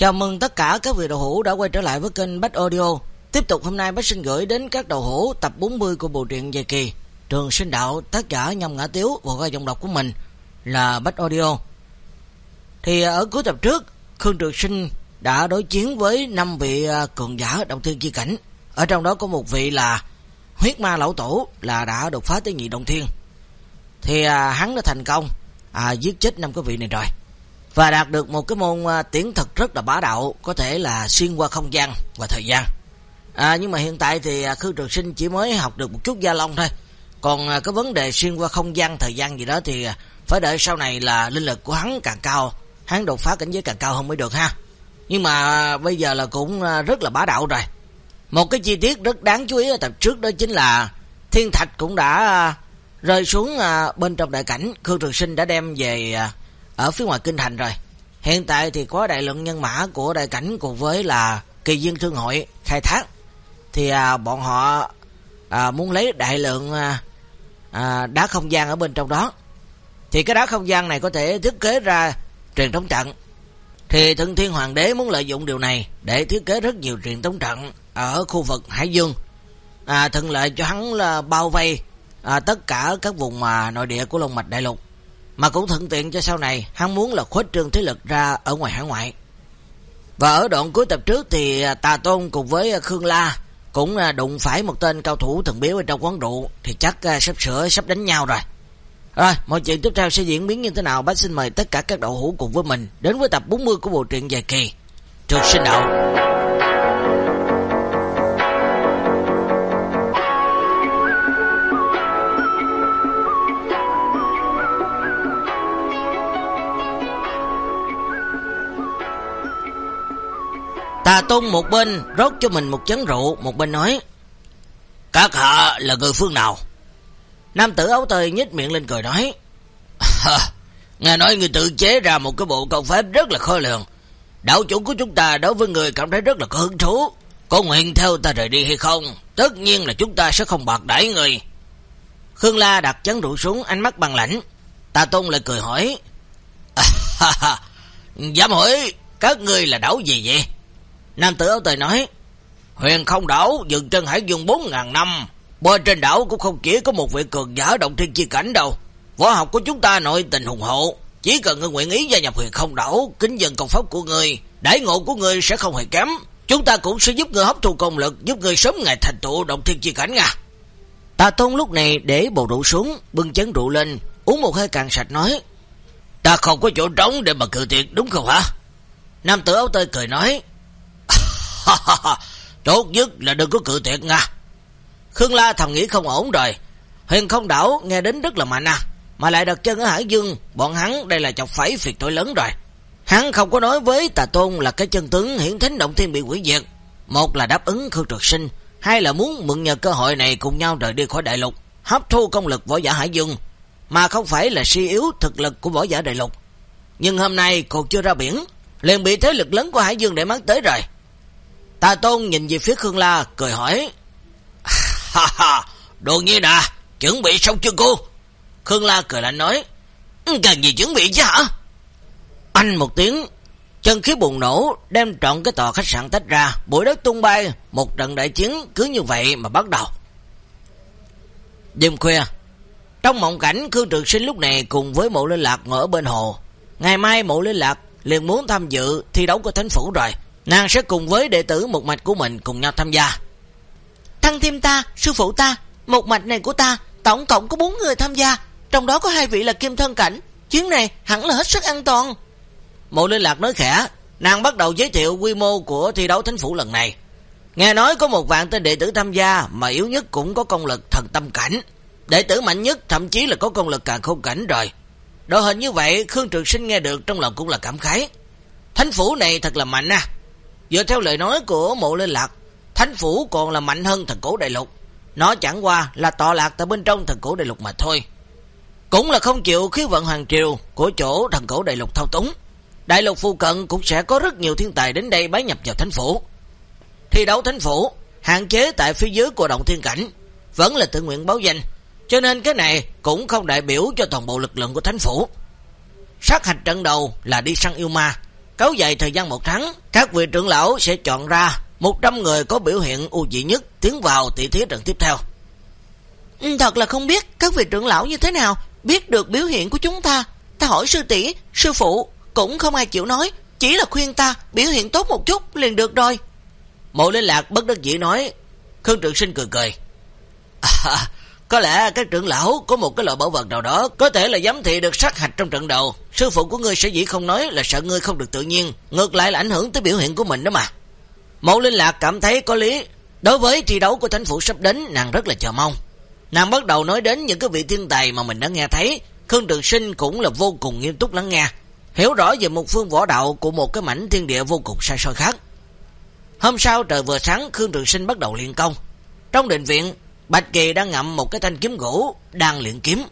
Chào mừng tất cả các vị đầu hữu đã quay trở lại với kênh Bách Audio. Tiếp tục hôm nay Bách xin gửi đến các đầu hữu tập 40 của bộ truyện dài kỳ Trường sinh đạo tác giả Nhâm Ngã Tiếu và qua dòng đọc của mình là Bách Audio. Thì ở cuối tập trước, Khương Trường Sinh đã đối chiến với 5 vị à, cường giả động thiên chi cảnh. Ở trong đó có một vị là huyết ma lão tổ là đã đột phá tới nhị động thiên. Thì à, hắn đã thành công à, giết chết năm cái vị này rồi và đạt được một cái môn à, tiến thật rất là bá đạo, có thể là xuyên qua không gian và thời gian. À, nhưng mà hiện tại thì à, Khương Trường Sinh chỉ mới học được một chút gia long thôi. Còn à, cái vấn đề xuyên qua không gian, thời gian gì đó thì phải đợi sau này là linh lực của hắn càng cao, hắn đột phá cảnh giới càng cao hơn mới được ha. Nhưng mà bây giờ là cũng rất là bá đạo rồi. Một cái chi tiết rất đáng chú ý ở tập trước đó chính là thiên thạch cũng đã rơi xuống bên trong đại cảnh. Khương Trường Sinh đã đem về ở phía ngoài kinh thành rồi. Hiện tại thì có đại lượng nhân mã của đại cảnh cùng với là kỳ dương thương hội khai thác. Thì à, bọn họ à, muốn lấy đại lượng à, à, đá không gian ở bên trong đó. Thì cái đá không gian này có thể thiết kế ra truyền thống trận. Thì Thượng Thiên Hoàng đế muốn lợi dụng điều này để thiết kế rất nhiều truyền thống trận ở khu vực Hải Dương. À, thuận lợi cho hắn là bao vây à, tất cả các vùng mà nội địa của Long Mạch Đại Lục mà cũng thuận tiện cho sau này hắn muốn là khuếch trương thế lực ra ở ngoài hải ngoại. Và ở đoạn cuối tập trước thì à, Tà Tôn cùng với à, Khương La cũng à, đụng phải một tên cao thủ thần biếu ở trong quán rượu thì chắc sắp sửa sắp đánh nhau rồi. Rồi, mọi chuyện tiếp theo sẽ diễn biến như thế nào bác xin mời tất cả các đậu hữu cùng với mình đến với tập 40 của bộ truyện dài kỳ Trường sinh đạo. Tà Tôn một bên rót cho mình một chén rượu, một bên nói. Các hạ là người phương nào? Nam tử áo tơi nhếch miệng lên cười nói. Nghe nói người tự chế ra một cái bộ công pháp rất là khó lường. Đạo chủ của chúng ta đối với người cảm thấy rất là có hứng thú. Có nguyện theo ta rời đi hay không? Tất nhiên là chúng ta sẽ không bạc đãi người. Khương La đặt chén rượu xuống ánh mắt bằng lãnh. Tà Tôn lại cười hỏi. Dám hỏi các ngươi là đảo gì vậy? Nam tử áo tời nói, huyền không đảo dừng chân hải dương 4.000 năm, bên trên đảo cũng không chỉ có một vị cường giả động thiên chi cảnh đâu. Võ học của chúng ta nội tình hùng hộ, chỉ cần ngươi nguyện ý gia nhập huyền không đảo, kính dân công pháp của ngươi, đại ngộ của ngươi sẽ không hề kém. Chúng ta cũng sẽ giúp ngươi hấp thu công lực, giúp ngươi sớm ngày thành tựu động thiên chi cảnh nha. Tà Tôn lúc này để bầu rượu xuống, bưng chén rượu lên, uống một hơi càng sạch nói. Ta không có chỗ trống để mà cự tuyệt đúng không hả? Nam tử áo tơi cười nói. Tốt nhất là đừng có cự tuyệt nha. Khương La thầm nghĩ không ổn rồi. Huyền không đảo nghe đến rất là mạnh à. Mà lại đặt chân ở Hải Dương, bọn hắn đây là chọc phải phiệt tội lớn rồi. Hắn không có nói với tà tôn là cái chân tướng hiển thánh động thiên bị quỷ diệt. Một là đáp ứng Khương Trực Sinh, hai là muốn mượn nhờ cơ hội này cùng nhau rời đi khỏi đại lục, hấp thu công lực võ giả Hải Dương, mà không phải là suy yếu thực lực của võ giả đại lục. Nhưng hôm nay còn chưa ra biển, liền bị thế lực lớn của Hải Dương để mắt tới rồi. Tà Tôn nhìn về phía Khương La, cười hỏi. Ha ha, đồ nhiên à, chuẩn bị xong chưa cô? Khương La cười lạnh nói. Ừ, cần gì chuẩn bị chứ hả? Anh một tiếng, chân khí bùng nổ, đem trọn cái tòa khách sạn tách ra, bụi đất tung bay, một trận đại chiến cứ như vậy mà bắt đầu. Đêm khuya, trong mộng cảnh Khương Trường Sinh lúc này cùng với mộ linh lạc ngồi ở bên hồ. Ngày mai mộ linh lạc liền muốn tham dự thi đấu của thánh phủ rồi. Nàng sẽ cùng với đệ tử một mạch của mình cùng nhau tham gia. Thăng thêm ta, sư phụ ta, một mạch này của ta, tổng cộng có bốn người tham gia, trong đó có hai vị là kim thân cảnh. Chuyến này hẳn là hết sức an toàn. Mộ Linh Lạc nói khẽ, nàng bắt đầu giới thiệu quy mô của thi đấu thánh phủ lần này. Nghe nói có một vạn tên đệ tử tham gia, mà yếu nhất cũng có công lực thần tâm cảnh. Đệ tử mạnh nhất thậm chí là có công lực càng khôn cảnh rồi. đội hình như vậy, Khương Trường Sinh nghe được trong lòng cũng là cảm khái. Thánh phủ này thật là mạnh à. Dựa theo lời nói của mộ linh lạc, thánh phủ còn là mạnh hơn thần cổ đại lục. Nó chẳng qua là tọa lạc tại bên trong thần cổ đại lục mà thôi. Cũng là không chịu khí vận hoàng triều của chỗ thần cổ đại lục thao túng. Đại lục phụ cận cũng sẽ có rất nhiều thiên tài đến đây bái nhập vào thánh phủ. Thi đấu thánh phủ, hạn chế tại phía dưới của động thiên cảnh, vẫn là tự nguyện báo danh. Cho nên cái này cũng không đại biểu cho toàn bộ lực lượng của thánh phủ. Sát hạch trận đầu là đi săn yêu ma, kéo dài thời gian một tháng, các vị trưởng lão sẽ chọn ra 100 người có biểu hiện ưu dị nhất tiến vào tỷ thí trận tiếp theo. Ừ, thật là không biết các vị trưởng lão như thế nào biết được biểu hiện của chúng ta. Ta hỏi sư tỷ, sư phụ, cũng không ai chịu nói, chỉ là khuyên ta biểu hiện tốt một chút liền được rồi. Mộ Linh Lạc bất đắc dĩ nói, Khương Trường Sinh cười cười. À, có lẽ các trưởng lão có một cái loại bảo vật nào đó có thể là giám thị được sát hạch trong trận đầu. Sư phụ của ngươi sẽ dĩ không nói là sợ ngươi không được tự nhiên, ngược lại là ảnh hưởng tới biểu hiện của mình đó mà. Mộ Linh Lạc cảm thấy có lý. Đối với thi đấu của thánh phủ sắp đến, nàng rất là chờ mong. Nàng bắt đầu nói đến những cái vị thiên tài mà mình đã nghe thấy. Khương Trường Sinh cũng là vô cùng nghiêm túc lắng nghe. Hiểu rõ về một phương võ đạo của một cái mảnh thiên địa vô cùng sai soi khác. Hôm sau trời vừa sáng, Khương Trường Sinh bắt đầu luyện công. Trong định viện, Bạch Kỳ đang ngậm một cái thanh kiếm gỗ, đang luyện kiếm.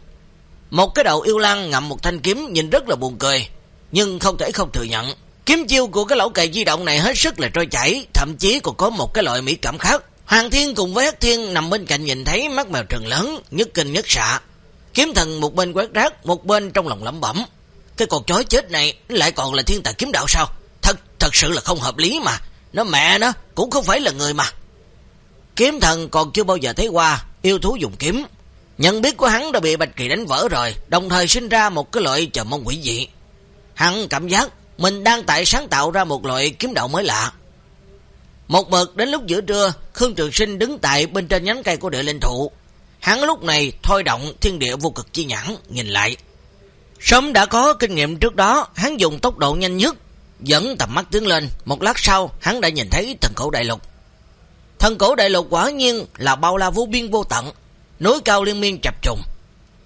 Một cái đầu yêu lang ngậm một thanh kiếm nhìn rất là buồn cười, nhưng không thể không thừa nhận. Kiếm chiêu của cái lão cày di động này hết sức là trôi chảy, thậm chí còn có một cái loại mỹ cảm khác. Hoàng Thiên cùng với Hắc Thiên nằm bên cạnh nhìn thấy mắt mèo trừng lớn, nhất kinh nhất xạ. Kiếm thần một bên quét rác, một bên trong lòng lẩm bẩm. Cái con chói chết này lại còn là thiên tài kiếm đạo sao? Thật thật sự là không hợp lý mà. Nó mẹ nó cũng không phải là người mà. Kiếm thần còn chưa bao giờ thấy qua yêu thú dùng kiếm. Nhận biết của hắn đã bị Bạch Kỳ đánh vỡ rồi, đồng thời sinh ra một cái loại chờ mong quỷ dị. Hắn cảm giác mình đang tại sáng tạo ra một loại kiếm đạo mới lạ. Một mực đến lúc giữa trưa, Khương Trường Sinh đứng tại bên trên nhánh cây của địa linh thụ. Hắn lúc này thôi động thiên địa vô cực chi nhãn, nhìn lại. Sớm đã có kinh nghiệm trước đó, hắn dùng tốc độ nhanh nhất, dẫn tầm mắt tiến lên. Một lát sau, hắn đã nhìn thấy thần khẩu đại lục. Thần cổ đại lục quả nhiên là bao la vô biên vô tận, núi cao liên miên chập trùng.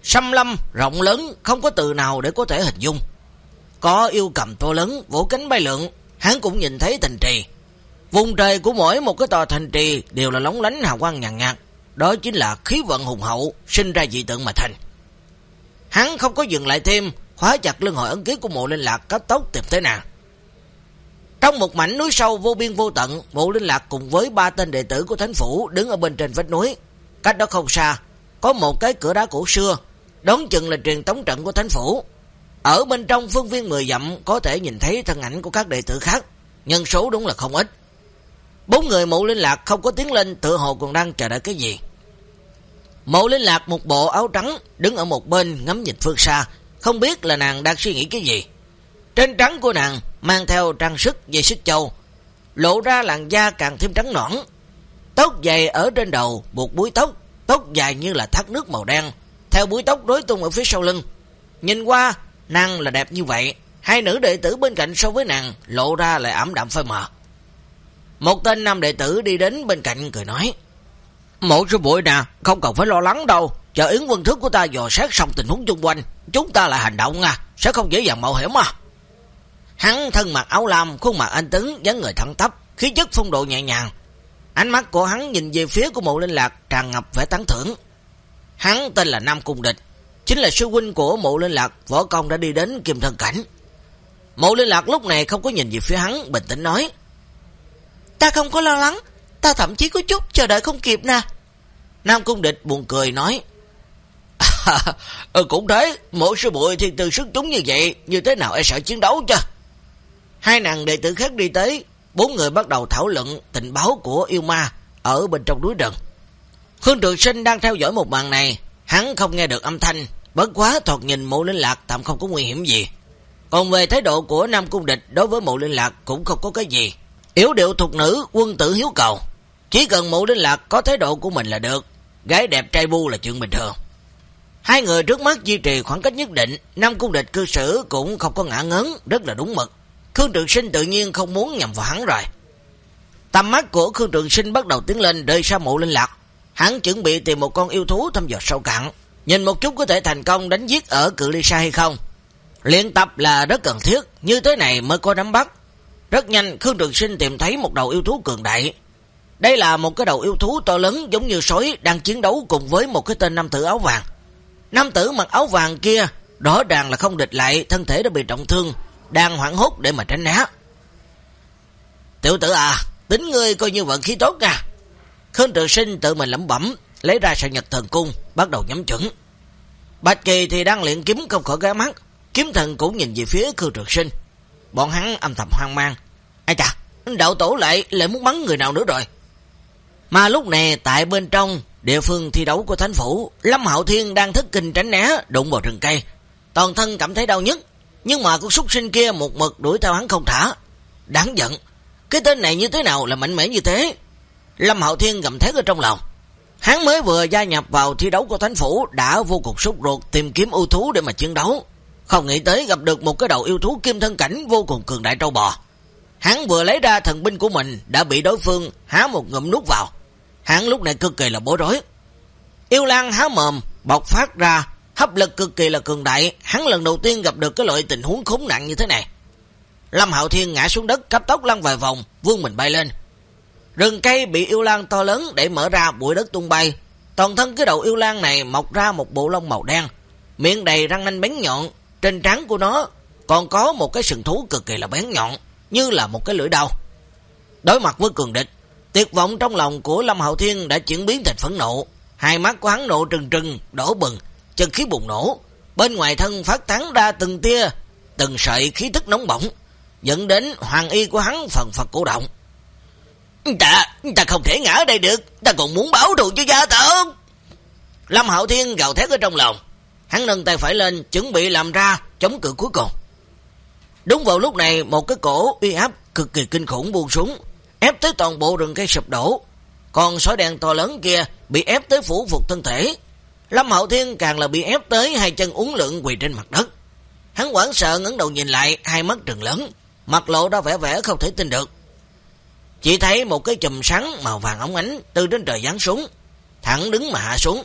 Xâm lâm, rộng lớn, không có từ nào để có thể hình dung. Có yêu cầm to lớn, vỗ cánh bay lượn, hắn cũng nhìn thấy thành trì. Vùng trời của mỗi một cái tòa thành trì đều là lóng lánh hào quang nhàn nhạt. Đó chính là khí vận hùng hậu, sinh ra dị tượng mà thành. Hắn không có dừng lại thêm, khóa chặt lưng hội ấn ký của mộ linh lạc cấp tốc tìm tới nàng. Trong một mảnh núi sâu vô biên vô tận, mộ linh lạc cùng với ba tên đệ tử của thánh phủ đứng ở bên trên vách núi. Cách đó không xa, có một cái cửa đá cổ xưa, đón chừng là truyền tống trận của thánh phủ. Ở bên trong phương viên 10 dặm có thể nhìn thấy thân ảnh của các đệ tử khác, nhân số đúng là không ít. Bốn người mộ linh lạc không có tiếng lên tự hồ còn đang chờ đợi cái gì. Mộ linh lạc một bộ áo trắng đứng ở một bên ngắm nhìn phương xa, không biết là nàng đang suy nghĩ cái gì. Trên trắng của nàng mang theo trang sức dây xích châu, lộ ra làn da càng thêm trắng nõn. Tóc dày ở trên đầu buộc búi tóc, tóc dài như là thác nước màu đen, theo búi tóc đối tung ở phía sau lưng. Nhìn qua, nàng là đẹp như vậy, hai nữ đệ tử bên cạnh so với nàng lộ ra lại ẩm đạm phai mờ. Một tên nam đệ tử đi đến bên cạnh cười nói, Mỗi sư bụi nè, không cần phải lo lắng đâu, chờ Yến quân thức của ta dò xét xong tình huống chung quanh, chúng ta lại hành động nha, sẽ không dễ dàng mạo hiểm mà. Hắn thân mặc áo lam, khuôn mặt anh tứng, dáng người thẳng tắp, khí chất phong độ nhẹ nhàng. Ánh mắt của hắn nhìn về phía của mộ linh lạc tràn ngập vẻ tán thưởng. Hắn tên là Nam Cung Địch, chính là sư huynh của mộ linh lạc, võ công đã đi đến kim thân cảnh. Mộ linh lạc lúc này không có nhìn về phía hắn, bình tĩnh nói. Ta không có lo lắng, ta thậm chí có chút chờ đợi không kịp nè. Nam Cung Địch buồn cười nói. À, cũng thế, mỗi sư bụi thì từ sức chúng như vậy, như thế nào e sợ chiến đấu chứ? Hai nàng đệ tử khác đi tới, bốn người bắt đầu thảo luận tình báo của yêu ma ở bên trong núi rừng. Khương Trường Sinh đang theo dõi một màn này, hắn không nghe được âm thanh, bất quá thoạt nhìn mộ linh lạc tạm không có nguy hiểm gì. Còn về thái độ của Nam Cung Địch đối với mộ linh lạc cũng không có cái gì. Yếu điệu thuộc nữ, quân tử hiếu cầu. Chỉ cần mộ linh lạc có thái độ của mình là được, gái đẹp trai bu là chuyện bình thường. Hai người trước mắt duy trì khoảng cách nhất định, Nam Cung Địch cư xử cũng không có ngã ngấn, rất là đúng mực. Khương Trường Sinh tự nhiên không muốn nhầm vào hắn rồi. Tầm mắt của Khương Trường Sinh bắt đầu tiến lên rơi xa mộ linh lạc. Hắn chuẩn bị tìm một con yêu thú thăm dò sâu cặn, nhìn một chút có thể thành công đánh giết ở cự ly xa hay không. Luyện tập là rất cần thiết, như thế này mới có nắm bắt. Rất nhanh Khương Trường Sinh tìm thấy một đầu yêu thú cường đại. Đây là một cái đầu yêu thú to lớn giống như sói đang chiến đấu cùng với một cái tên nam tử áo vàng. Nam tử mặc áo vàng kia, rõ ràng là không địch lại, thân thể đã bị trọng thương, đang hoảng hốt để mà tránh né. Tiểu tử à, tính ngươi coi như vận khí tốt nha. Khương Trường Sinh tự mình lẩm bẩm, lấy ra sợi nhật thần cung, bắt đầu nhắm chuẩn. Bạch Kỳ thì đang luyện kiếm không khỏi ghé mắt, kiếm thần cũng nhìn về phía Khương Trường Sinh. bọn hắn âm thầm hoang mang. Ai chà, đạo tổ lại lại muốn bắn người nào nữa rồi. Mà lúc này tại bên trong địa phương thi đấu của thánh phủ, Lâm Hạo Thiên đang thức kinh tránh né đụng vào rừng cây. Toàn thân cảm thấy đau nhất, nhưng mà con súc sinh kia một mực đuổi theo hắn không thả. Đáng giận, cái tên này như thế nào là mạnh mẽ như thế? Lâm Hạo Thiên gầm thét ở trong lòng. Hắn mới vừa gia nhập vào thi đấu của thánh phủ đã vô cùng sốt ruột tìm kiếm ưu thú để mà chiến đấu. Không nghĩ tới gặp được một cái đầu yêu thú kim thân cảnh vô cùng cường đại trâu bò. Hắn vừa lấy ra thần binh của mình đã bị đối phương há một ngụm nuốt vào. Hắn lúc này cực kỳ là bối rối. Yêu Lan há mồm, bọc phát ra, hấp lực cực kỳ là cường đại. Hắn lần đầu tiên gặp được cái loại tình huống khốn nạn như thế này. Lâm Hạo Thiên ngã xuống đất cấp tốc lăn vài vòng, vương mình bay lên. Rừng cây bị yêu lan to lớn để mở ra bụi đất tung bay. Toàn thân cái đầu yêu lan này mọc ra một bộ lông màu đen, miệng đầy răng nanh bén nhọn, trên trán của nó còn có một cái sừng thú cực kỳ là bén nhọn, như là một cái lưỡi đau. Đối mặt với cường địch, tuyệt vọng trong lòng của Lâm Hạo Thiên đã chuyển biến thành phẫn nộ, hai mắt của hắn nộ trừng trừng, đổ bừng, chân khí bùng nổ, bên ngoài thân phát tán ra từng tia, từng sợi khí thức nóng bỏng, dẫn đến hoàng y của hắn phần phật cổ động. Ta, ta không thể ngã ở đây được, ta còn muốn báo thù cho gia tộc. Lâm Hạo Thiên gào thét ở trong lòng, hắn nâng tay phải lên, chuẩn bị làm ra chống cự cuối cùng. Đúng vào lúc này, một cái cổ uy áp cực kỳ kinh khủng buông xuống, ép tới toàn bộ rừng cây sụp đổ. Còn sói đen to lớn kia bị ép tới phủ phục thân thể. Lâm hậu Thiên càng là bị ép tới hai chân uống lượng quỳ trên mặt đất. Hắn quảng sợ ngấn đầu nhìn lại, hai mắt trừng lớn, mặt lộ ra vẻ vẻ không thể tin được. Chỉ thấy một cái chùm sáng màu vàng ống ánh từ trên trời giáng xuống, thẳng đứng mà hạ xuống.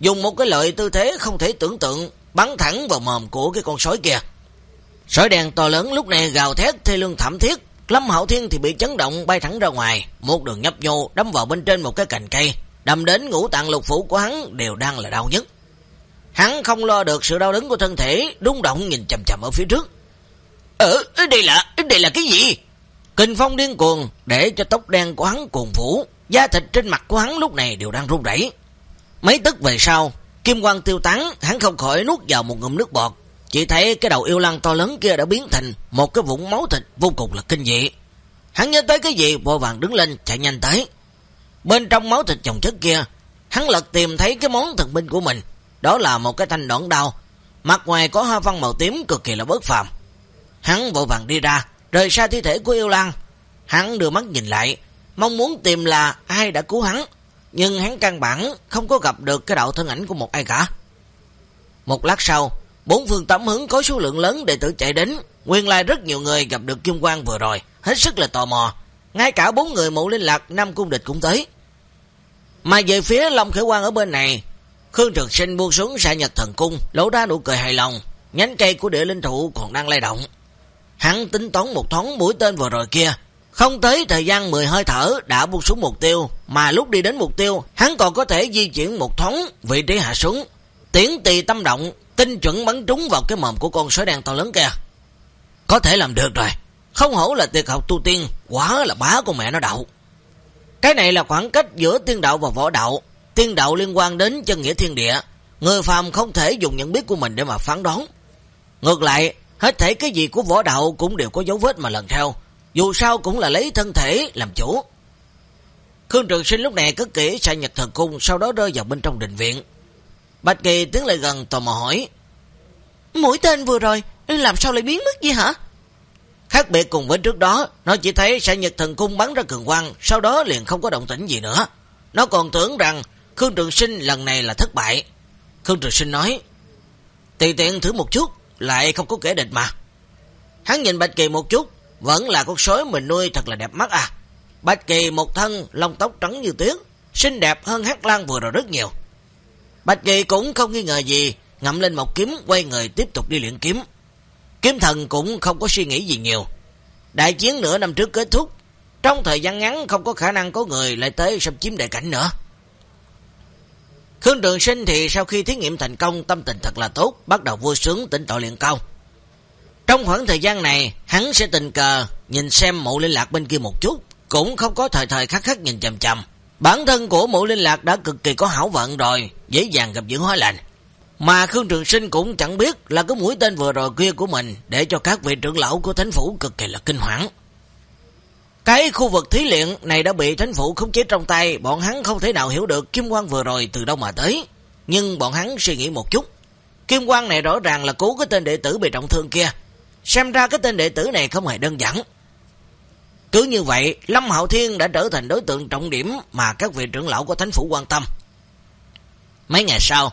Dùng một cái lợi tư thế không thể tưởng tượng, bắn thẳng vào mồm của cái con sói kia. Sói đèn to lớn lúc này gào thét thê lương thảm thiết, Lâm hậu Thiên thì bị chấn động bay thẳng ra ngoài, một đường nhấp nhô đâm vào bên trên một cái cành cây, đâm đến ngũ tạng lục phủ của hắn đều đang là đau nhất. Hắn không lo được sự đau đớn của thân thể, rung động nhìn chầm chầm ở phía trước. Ờ, đây là, đây là cái gì? Kinh phong điên cuồng để cho tóc đen của hắn cuồng phủ, da thịt trên mặt của hắn lúc này đều đang run rẩy. Mấy tức về sau, kim quang tiêu tán, hắn không khỏi nuốt vào một ngụm nước bọt. Chỉ thấy cái đầu yêu lăng to lớn kia đã biến thành một cái vũng máu thịt vô cùng là kinh dị. Hắn nhớ tới cái gì, vội vàng đứng lên chạy nhanh tới. Bên trong máu thịt chồng chất kia, hắn lật tìm thấy cái món thần binh của mình. Đó là một cái thanh đoạn đao, mặt ngoài có hoa văn màu tím cực kỳ là bớt phàm. Hắn vội vàng đi ra, rời xa thi thể của yêu lan. Hắn đưa mắt nhìn lại, mong muốn tìm là ai đã cứu hắn, nhưng hắn căn bản không có gặp được cái đạo thân ảnh của một ai cả. Một lát sau, bốn phương tám hướng có số lượng lớn đệ tử chạy đến, nguyên lai rất nhiều người gặp được Kim Quang vừa rồi, hết sức là tò mò. Ngay cả bốn người mộ linh lạc năm cung địch cũng tới. Mà về phía Long Khởi Quang ở bên này, Khương Trực Sinh buông xuống xạ nhật thần cung, lỗ ra nụ cười hài lòng, nhánh cây của địa linh thụ còn đang lay động. Hắn tính toán một thoáng mũi tên vừa rồi kia. Không tới thời gian 10 hơi thở đã buông xuống mục tiêu, mà lúc đi đến mục tiêu, hắn còn có thể di chuyển một thoáng vị trí hạ xuống. Tiến tì tâm động, tinh chuẩn bắn trúng vào cái mồm của con sói đen to lớn kia. Có thể làm được rồi. Không hổ là tuyệt học tu tiên, quá là bá của mẹ nó đậu. Cái này là khoảng cách giữa tiên đạo và võ đạo. Tiên đạo liên quan đến chân nghĩa thiên địa. Người phàm không thể dùng nhận biết của mình để mà phán đoán. Ngược lại, Hết thể cái gì của võ đạo cũng đều có dấu vết mà lần theo. Dù sao cũng là lấy thân thể làm chủ. Khương Trường Sinh lúc này cất kỹ sai nhật thần cung, sau đó rơi vào bên trong đình viện. Bạch Kỳ tiến lại gần tò mò hỏi. Mũi tên vừa rồi, làm sao lại biến mất gì hả? Khác biệt cùng với trước đó, nó chỉ thấy sẽ nhật thần cung bắn ra cường quang, sau đó liền không có động tĩnh gì nữa. Nó còn tưởng rằng Khương Trường Sinh lần này là thất bại. Khương Trường Sinh nói, tùy tiện thử một chút lại không có kẻ địch mà. Hắn nhìn Bạch Kỳ một chút, vẫn là con sói mình nuôi thật là đẹp mắt à. Bạch Kỳ một thân, lông tóc trắng như tuyết, xinh đẹp hơn Hát Lan vừa rồi rất nhiều. Bạch Kỳ cũng không nghi ngờ gì, ngậm lên một kiếm, quay người tiếp tục đi luyện kiếm. Kiếm thần cũng không có suy nghĩ gì nhiều. Đại chiến nửa năm trước kết thúc, trong thời gian ngắn không có khả năng có người lại tới xâm chiếm đại cảnh nữa. Khương Trường Sinh thì sau khi thí nghiệm thành công tâm tình thật là tốt, bắt đầu vui sướng tỉnh tội luyện công. Trong khoảng thời gian này, hắn sẽ tình cờ nhìn xem mộ linh lạc bên kia một chút, cũng không có thời thời khắc khắc nhìn chầm chầm. Bản thân của mộ linh lạc đã cực kỳ có hảo vận rồi, dễ dàng gặp dưỡng hóa lành. Mà Khương Trường Sinh cũng chẳng biết là cái mũi tên vừa rồi kia của mình để cho các vị trưởng lão của thánh phủ cực kỳ là kinh hoảng. Cái khu vực thí luyện này đã bị thánh phủ khống chế trong tay, bọn hắn không thể nào hiểu được kim quang vừa rồi từ đâu mà tới. Nhưng bọn hắn suy nghĩ một chút. Kim quang này rõ ràng là cứu cái tên đệ tử bị trọng thương kia. Xem ra cái tên đệ tử này không hề đơn giản. Cứ như vậy, Lâm Hạo Thiên đã trở thành đối tượng trọng điểm mà các vị trưởng lão của thánh phủ quan tâm. Mấy ngày sau,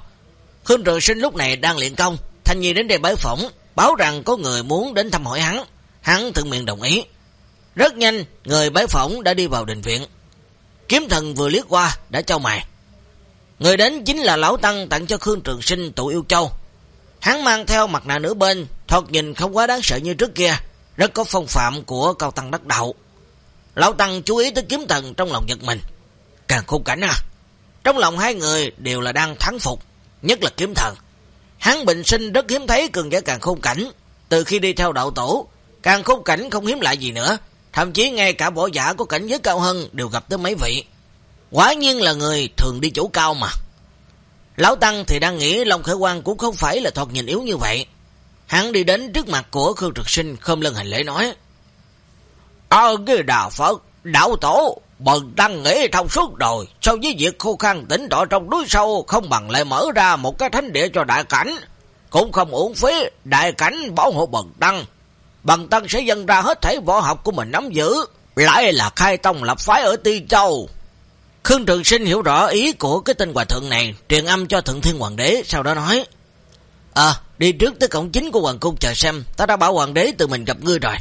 Khương Trường Sinh lúc này đang luyện công, Thanh Nhi đến đây bái phỏng, báo rằng có người muốn đến thăm hỏi hắn. Hắn tự miệng đồng ý. Rất nhanh, người bái phỏng đã đi vào đình viện. Kiếm thần vừa liếc qua, đã trao mày. Người đến chính là Lão Tăng tặng cho Khương Trường Sinh tụ yêu châu. Hắn mang theo mặt nạ nửa bên, thoạt nhìn không quá đáng sợ như trước kia, rất có phong phạm của cao tăng đắc đạo. Lão Tăng chú ý tới kiếm thần trong lòng giật mình. Càng khung cảnh à, trong lòng hai người đều là đang thắng phục, nhất là kiếm thần. Hắn bình sinh rất hiếm thấy cường giả càng khung cảnh, từ khi đi theo đạo tổ, càng khung cảnh không hiếm lại gì nữa, thậm chí ngay cả võ giả có cảnh giới cao hơn đều gặp tới mấy vị. Quả nhiên là người thường đi chỗ cao mà. Lão Tăng thì đang nghĩ Long Khởi Quang cũng không phải là thoạt nhìn yếu như vậy. Hắn đi đến trước mặt của Khương Trực Sinh không lân hành lễ nói. Ờ cái đà Phật, đạo tổ, bần tăng nghĩ thông suốt rồi, so với việc khô khăn tỉnh tọa trong núi sâu không bằng lại mở ra một cái thánh địa cho đại cảnh. Cũng không uổng phí, đại cảnh bảo hộ bần tăng. Bần tăng sẽ dâng ra hết thể võ học của mình nắm giữ, lại là khai tông lập phái ở Ti Châu. Khương Trường Sinh hiểu rõ ý của cái tên hòa thượng này, truyền âm cho Thượng Thiên Hoàng đế, sau đó nói, À, đi trước tới cổng chính của Hoàng Cung chờ xem, ta đã bảo Hoàng đế tự mình gặp ngươi rồi.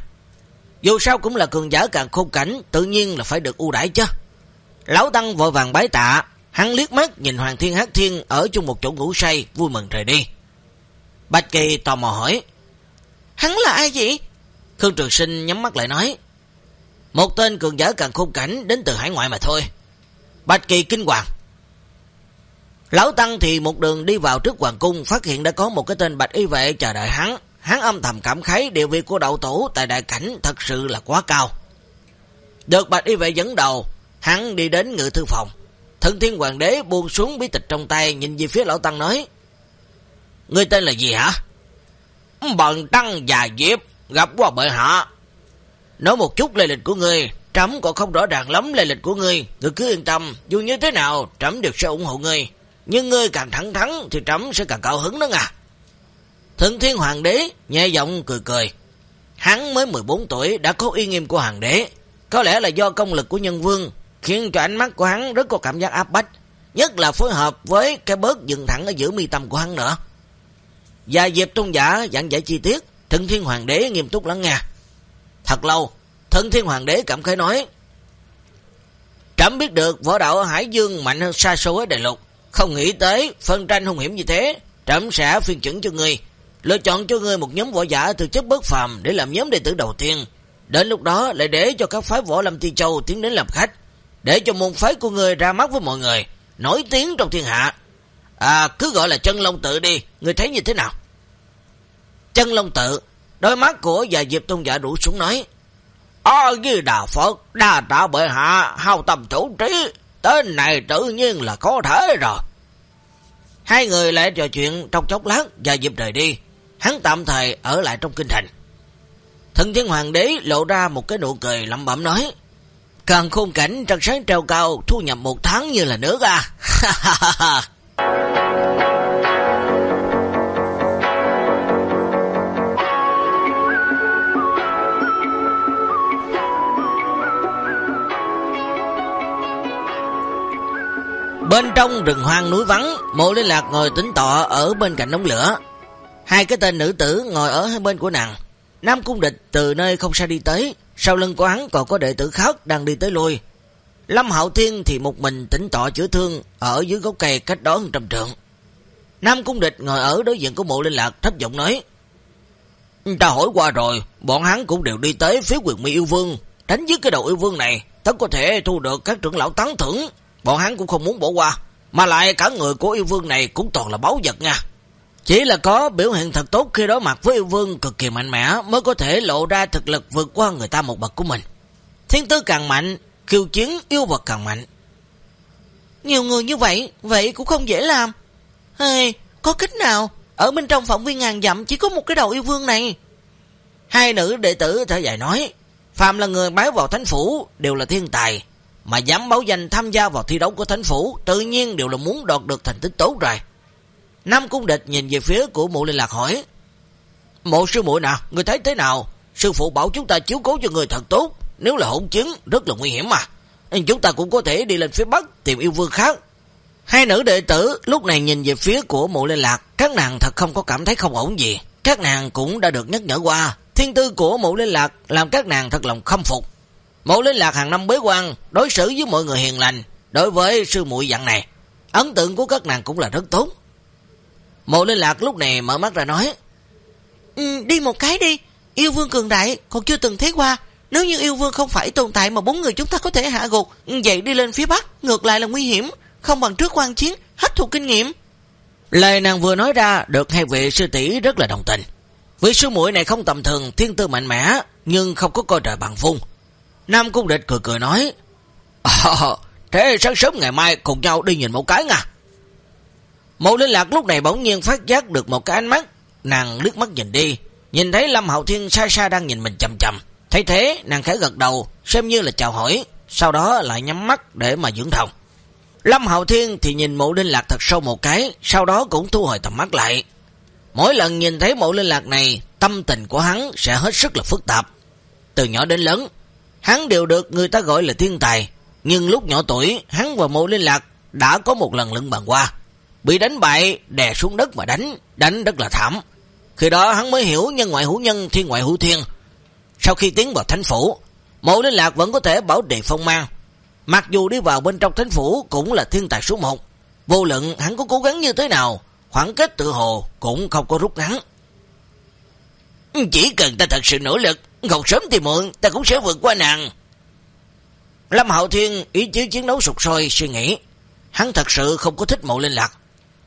Dù sao cũng là cường giả càng khôn cảnh, tự nhiên là phải được ưu đãi chứ. Lão Tăng vội vàng bái tạ, hắn liếc mắt nhìn Hoàng Thiên Hát Thiên ở chung một chỗ ngủ say, vui mừng rời đi. Bạch Kỳ tò mò hỏi, Hắn là ai vậy? Khương Trường Sinh nhắm mắt lại nói, Một tên cường giả càng khôn cảnh đến từ hải ngoại mà thôi. Bạch Kỳ kinh hoàng. Lão Tăng thì một đường đi vào trước hoàng cung, phát hiện đã có một cái tên bạch y vệ chờ đợi hắn. Hắn âm thầm cảm khái địa vị của đậu tổ tại đại cảnh thật sự là quá cao. Được bạch y vệ dẫn đầu, hắn đi đến ngự thư phòng. Thân thiên hoàng đế buông xuống bí tịch trong tay, nhìn về phía lão Tăng nói. Ngươi tên là gì hả? Bần Tăng già Diệp, gặp qua bệ hạ. Nói một chút lệ lịch của ngươi, Trẫm còn không rõ ràng lắm lệ lịch của ngươi, ngươi cứ yên tâm, dù như thế nào, Trẫm đều sẽ ủng hộ ngươi. Nhưng ngươi càng thẳng thắn thì Trẫm sẽ càng cao hứng đó à. Thượng Thiên Hoàng đế nhẹ giọng cười cười. Hắn mới 14 tuổi đã có uy nghiêm của hoàng đế, có lẽ là do công lực của nhân vương khiến cho ánh mắt của hắn rất có cảm giác áp bách, nhất là phối hợp với cái bớt dừng thẳng ở giữa mi tâm của hắn nữa. Và Diệp Trung Giả giảng giải chi tiết, Thượng Thiên Hoàng đế nghiêm túc lắng nghe. Thật lâu, Thượng Thiên Hoàng đế cảm khái nói, Trẫm biết được võ đạo ở Hải Dương mạnh hơn xa số ở đại lục, không nghĩ tới phân tranh hung hiểm như thế, trẫm sẽ phiên chuẩn cho ngươi, lựa chọn cho ngươi một nhóm võ giả từ chất bất phàm để làm nhóm đệ tử đầu tiên. Đến lúc đó lại để cho các phái võ Lâm Ti Châu tiến đến làm khách, để cho môn phái của ngươi ra mắt với mọi người, nổi tiếng trong thiên hạ. À, cứ gọi là chân long tự đi, ngươi thấy như thế nào? Chân long tự, đôi mắt của già Diệp Tôn Giả rủ xuống nói, Ô như Đà Phật, đa tạ bệ hạ, hao tâm chủ trí, tên này tự nhiên là có thể rồi. Hai người lại trò chuyện trong chốc lát và dịp rời đi, hắn tạm thời ở lại trong kinh thành. Thần thiên hoàng đế lộ ra một cái nụ cười lẩm bẩm nói, Càng khôn cảnh trăng sáng treo cao, thu nhập một tháng như là nước à. Bên trong rừng hoang núi vắng, mộ liên lạc ngồi tính tọa ở bên cạnh đống lửa. Hai cái tên nữ tử ngồi ở hai bên của nàng. Nam cung địch từ nơi không xa đi tới, sau lưng của hắn còn có đệ tử khác đang đi tới lui. Lâm Hạo Thiên thì một mình tỉnh tọa chữa thương ở dưới gốc cây cách đó hơn trăm trượng. Nam cung địch ngồi ở đối diện của mộ liên lạc thấp giọng nói. Ta hỏi qua rồi, bọn hắn cũng đều đi tới phía quyền mỹ yêu vương. Đánh dứt cái đầu yêu vương này, tất có thể thu được các trưởng lão tán thưởng bọn hắn cũng không muốn bỏ qua, mà lại cả người của yêu vương này cũng toàn là báu vật nha. Chỉ là có biểu hiện thật tốt khi đối mặt với yêu vương cực kỳ mạnh mẽ mới có thể lộ ra thực lực vượt qua người ta một bậc của mình. Thiên tư càng mạnh, khiêu chiến yêu vật càng mạnh. Nhiều người như vậy, vậy cũng không dễ làm. Hey, có cách nào? Ở bên trong phạm vi ngàn dặm chỉ có một cái đầu yêu vương này. Hai nữ đệ tử thở dài nói, Phạm là người bái vào thánh phủ đều là thiên tài, mà dám báo danh tham gia vào thi đấu của thánh phủ tự nhiên đều là muốn đoạt được thành tích tốt rồi. Nam cung địch nhìn về phía của mụ liên lạc hỏi, Mộ sư muội nào, người thấy thế nào? Sư phụ bảo chúng ta chiếu cố cho người thật tốt, nếu là hỗn chứng rất là nguy hiểm mà. Chúng ta cũng có thể đi lên phía Bắc tìm yêu vương khác. Hai nữ đệ tử lúc này nhìn về phía của mụ liên lạc, các nàng thật không có cảm thấy không ổn gì. Các nàng cũng đã được nhắc nhở qua, thiên tư của mụ liên lạc làm các nàng thật lòng khâm phục. Mộ liên lạc hàng năm bế quan, đối xử với mọi người hiền lành, đối với sư muội dạng này, ấn tượng của các nàng cũng là rất tốt. Mộ liên lạc lúc này mở mắt ra nói, ừ, đi một cái đi, yêu vương cường đại còn chưa từng thấy qua, nếu như yêu vương không phải tồn tại mà bốn người chúng ta có thể hạ gục, vậy đi lên phía Bắc, ngược lại là nguy hiểm, không bằng trước quan chiến, hấp thụ kinh nghiệm. Lời nàng vừa nói ra được hai vị sư tỷ rất là đồng tình. Vị sư muội này không tầm thường, thiên tư mạnh mẽ, nhưng không có coi trời bằng phung. Nam Cung Địch cười cười nói, Ờ, Thế sáng sớm ngày mai cùng nhau đi nhìn một cái nha. Mộ Linh Lạc lúc này bỗng nhiên phát giác được một cái ánh mắt, nàng lướt mắt nhìn đi, nhìn thấy Lâm Hậu Thiên xa xa đang nhìn mình chầm chầm. Thấy thế, nàng khẽ gật đầu, xem như là chào hỏi, sau đó lại nhắm mắt để mà dưỡng thần. Lâm Hậu Thiên thì nhìn mộ linh lạc thật sâu một cái, sau đó cũng thu hồi tầm mắt lại. Mỗi lần nhìn thấy mộ linh lạc này, tâm tình của hắn sẽ hết sức là phức tạp. Từ nhỏ đến lớn, hắn đều được người ta gọi là thiên tài, nhưng lúc nhỏ tuổi, hắn và mộ linh lạc đã có một lần lưng bàn qua. Bị đánh bại, đè xuống đất mà đánh, đánh rất là thảm. Khi đó hắn mới hiểu nhân ngoại hữu nhân, thiên ngoại hữu thiên. Sau khi tiến vào thánh phủ, mộ linh lạc vẫn có thể bảo trì phong mang, Mặc dù đi vào bên trong thánh phủ cũng là thiên tài số 1, vô luận hắn có cố gắng như thế nào, khoảng cách tự hồ cũng không có rút ngắn. Chỉ cần ta thật sự nỗ lực, không sớm thì muộn, ta cũng sẽ vượt qua nàng. Lâm Hậu Thiên ý chí chiến đấu sụt sôi suy nghĩ, hắn thật sự không có thích mộ linh lạc.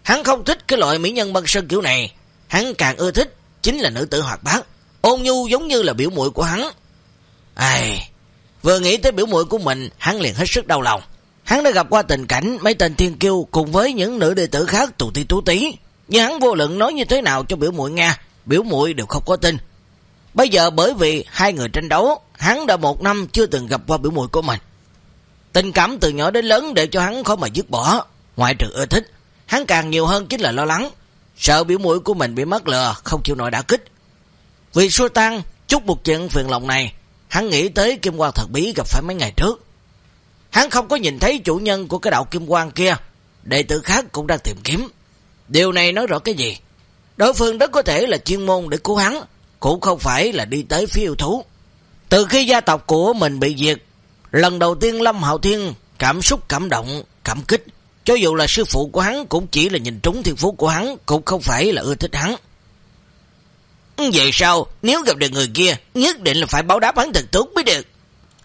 Hắn không thích cái loại mỹ nhân băng sơn kiểu này, hắn càng ưa thích chính là nữ tử hoạt bát, ôn nhu giống như là biểu muội của hắn. Ai, Vừa nghĩ tới biểu muội của mình, hắn liền hết sức đau lòng. Hắn đã gặp qua tình cảnh mấy tên thiên kiêu cùng với những nữ đệ tử khác tù ti tú tí. Nhưng hắn vô luận nói như thế nào cho biểu muội nghe, biểu muội đều không có tin. Bây giờ bởi vì hai người tranh đấu, hắn đã một năm chưa từng gặp qua biểu muội của mình. Tình cảm từ nhỏ đến lớn để cho hắn khó mà dứt bỏ. Ngoại trừ ưa thích, hắn càng nhiều hơn chính là lo lắng. Sợ biểu mũi của mình bị mất lừa, không chịu nổi đả kích. Vì xua tan, chút một chuyện phiền lòng này, Hắn nghĩ tới kim quang thật bí gặp phải mấy ngày trước. Hắn không có nhìn thấy chủ nhân của cái đạo kim quang kia. Đệ tử khác cũng đang tìm kiếm. Điều này nói rõ cái gì? Đối phương rất có thể là chuyên môn để cứu hắn, cũng không phải là đi tới phía yêu thú. Từ khi gia tộc của mình bị diệt, lần đầu tiên Lâm Hạo Thiên cảm xúc cảm động, cảm kích. Cho dù là sư phụ của hắn cũng chỉ là nhìn trúng thiên phú của hắn, cũng không phải là ưa thích hắn. Vậy sao, nếu gặp được người kia, nhất định là phải báo đáp hắn thật tốt mới được.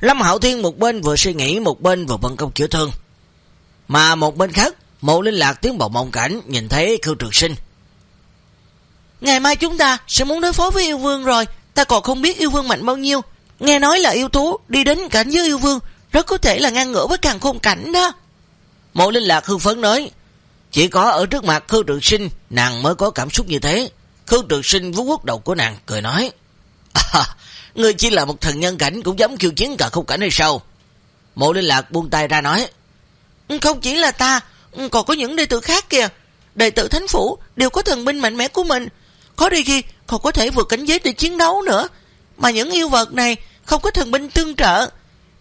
Lâm Hạo Thiên một bên vừa suy nghĩ, một bên vừa vận công chữa thương. Mà một bên khác, mộ linh lạc tiến bộ mộng cảnh, nhìn thấy Khương Trường Sinh. Ngày mai chúng ta sẽ muốn đối phó với yêu vương rồi, ta còn không biết yêu vương mạnh bao nhiêu. Nghe nói là yêu thú đi đến cảnh với yêu vương, rất có thể là ngang ngửa với càng khôn cảnh đó. Mộ linh lạc hư phấn nói, chỉ có ở trước mặt Khương Trường Sinh, nàng mới có cảm xúc như thế. Khương Trường Sinh vú quốc đầu của nàng, cười nói. À, ngươi chỉ là một thần nhân cảnh cũng dám khiêu chiến cả khung cảnh hay sao? Mộ Linh Lạc buông tay ra nói. Không chỉ là ta, còn có những đệ tử khác kìa. Đệ tử Thánh Phủ đều có thần binh mạnh mẽ của mình. Có đôi khi còn có thể vượt cảnh giới để chiến đấu nữa. Mà những yêu vật này không có thần binh tương trợ.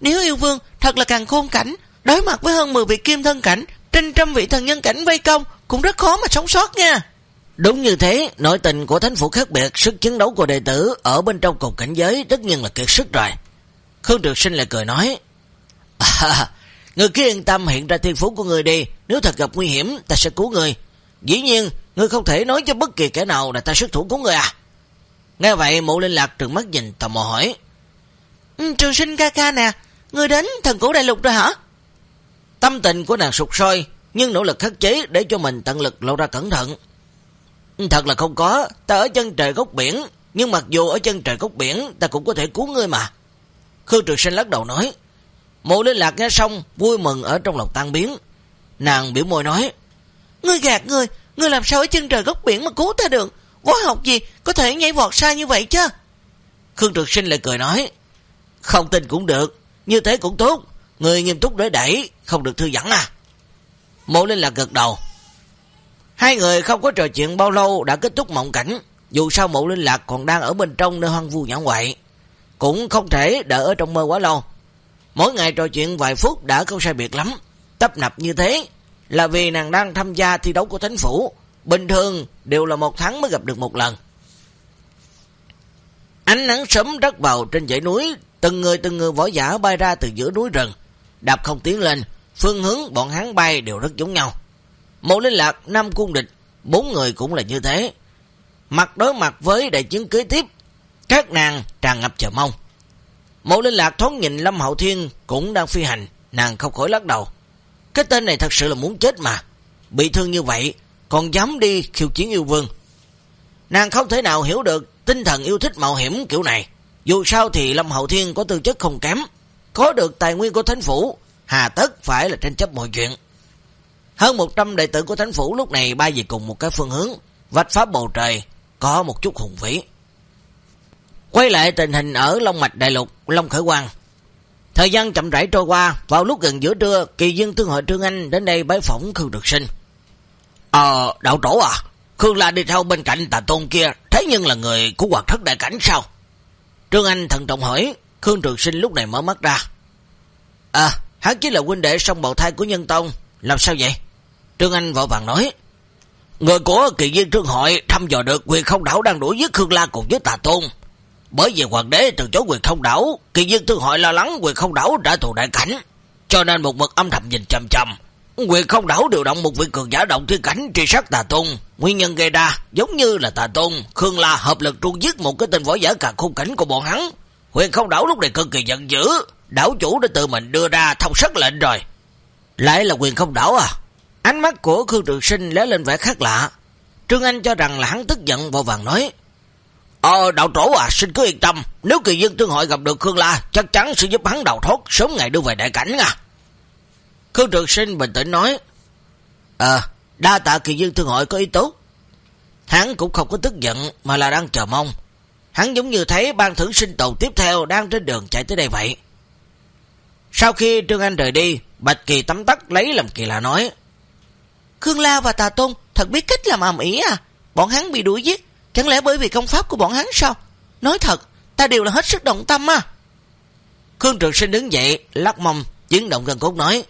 Nếu yêu vương thật là càng khôn cảnh, đối mặt với hơn 10 vị kim thân cảnh, trên trăm vị thần nhân cảnh vây công cũng rất khó mà sống sót nha. Đúng như thế, nội tình của thánh phủ khác biệt, sức chiến đấu của đệ tử ở bên trong cục cảnh giới tất nhiên là kiệt sức rồi. Khương Trực Sinh lại cười nói, à, Người kia yên tâm hiện ra thiên phú của người đi, nếu thật gặp nguy hiểm, ta sẽ cứu người. Dĩ nhiên, người không thể nói cho bất kỳ kẻ nào là ta sức thủ của người à. Nghe vậy, mụ linh lạc trừng mắt nhìn tò mò hỏi. Ừ, trường sinh ca ca nè, người đến thần cổ đại lục rồi hả? Tâm tình của nàng sụt sôi, nhưng nỗ lực khắc chế để cho mình tận lực lộ ra cẩn thận. Thật là không có, ta ở chân trời góc biển, nhưng mặc dù ở chân trời góc biển, ta cũng có thể cứu ngươi mà. Khương Trường Sinh lắc đầu nói, mộ liên lạc nghe xong, vui mừng ở trong lòng tan biến. Nàng biểu môi nói, Ngươi gạt ngươi, Ngươi làm sao ở chân trời góc biển mà cứu ta được? Võ học gì có thể nhảy vọt xa như vậy chứ? Khương Trực Sinh lại cười nói, không tin cũng được, như thế cũng tốt, người nghiêm túc để đẩy, không được thư giãn à. Mộ Linh Lạc gật đầu. Hai người không có trò chuyện bao lâu đã kết thúc mộng cảnh, dù sao Mộ Linh Lạc còn đang ở bên trong nơi hoang vu nhãn ngoại, cũng không thể đợi ở trong mơ quá lâu. Mỗi ngày trò chuyện vài phút đã không sai biệt lắm, tấp nập như thế là vì nàng đang tham gia thi đấu của thánh phủ, bình thường đều là một tháng mới gặp được một lần. Ánh nắng sớm rắc vào trên dãy núi, từng người từng người võ giả bay ra từ giữa núi rừng, đạp không tiến lên, phương hướng bọn hắn bay đều rất giống nhau. Một linh lạc, năm cung địch, bốn người cũng là như thế. Mặt đối mặt với đại chiến kế tiếp, các nàng tràn ngập chờ mong. Một linh lạc thoáng nhìn Lâm Hậu Thiên cũng đang phi hành, nàng không khỏi lắc đầu. Cái tên này thật sự là muốn chết mà. Bị thương như vậy, còn dám đi khiêu chiến yêu vương. Nàng không thể nào hiểu được tinh thần yêu thích mạo hiểm kiểu này. Dù sao thì Lâm Hậu Thiên có tư chất không kém. Có được tài nguyên của thánh phủ, hà tất phải là tranh chấp mọi chuyện. Hơn 100 đệ tử của thánh phủ lúc này bay về cùng một cái phương hướng, vạch pháp bầu trời, có một chút hùng vĩ. Quay lại tình hình ở Long Mạch Đại Lục, Long Khởi Quang. Thời gian chậm rãi trôi qua, vào lúc gần giữa trưa, kỳ dân thương hội Trương Anh đến đây bái phỏng Khương được Sinh. Ờ, đạo trổ à, Khương La đi theo bên cạnh tà tôn kia, thế nhưng là người của hoạt thất đại cảnh sao? Trương Anh thận trọng hỏi, Khương trường Sinh lúc này mở mắt ra. À, hắn chính là huynh đệ song bào thai của nhân tông, làm sao vậy? Trương Anh vội vàng nói. Người của kỳ viên trương hội thăm dò được quyền không đảo đang đuổi giết Khương La cùng với tà tôn. Bởi vì hoàng đế từ chối quyền không đảo, kỳ viên trương hội lo lắng quyền không đảo đã thù đại cảnh. Cho nên một mực âm thầm nhìn chầm chầm. Quyền không đảo điều động một vị cường giả động thiên cảnh truy sát tà tôn. Nguyên nhân gây ra giống như là tà tôn, Khương La hợp lực tru giết một cái tên võ giả cả khung cảnh của bọn hắn. Quyền không đảo lúc này cực kỳ giận dữ, đảo chủ đã tự mình đưa ra thông sắc lệnh rồi. Lại là quyền không đảo à? Ánh mắt của Khương Trường Sinh lé lên vẻ khác lạ. Trương Anh cho rằng là hắn tức giận vào vàng nói. Ờ, đạo trổ à, xin cứ yên tâm. Nếu kỳ dân tương hội gặp được Khương La, chắc chắn sẽ giúp hắn đầu thoát, sớm ngày đưa về đại cảnh à. Khương Trường Sinh bình tĩnh nói. Ờ, đa tạ kỳ dân thương hội có ý tốt. Hắn cũng không có tức giận, mà là đang chờ mong. Hắn giống như thấy ban thưởng sinh tồn tiếp theo đang trên đường chạy tới đây vậy. Sau khi Trương Anh rời đi, Bạch Kỳ tắm tắt lấy làm kỳ lạ nói. Khương La và Tà Tôn thật biết cách làm ầm ĩ à. Bọn hắn bị đuổi giết, chẳng lẽ bởi vì công pháp của bọn hắn sao? Nói thật, ta đều là hết sức động tâm à. Khương Trường Sinh đứng dậy, lắc mông, chiến động gần cốt nói.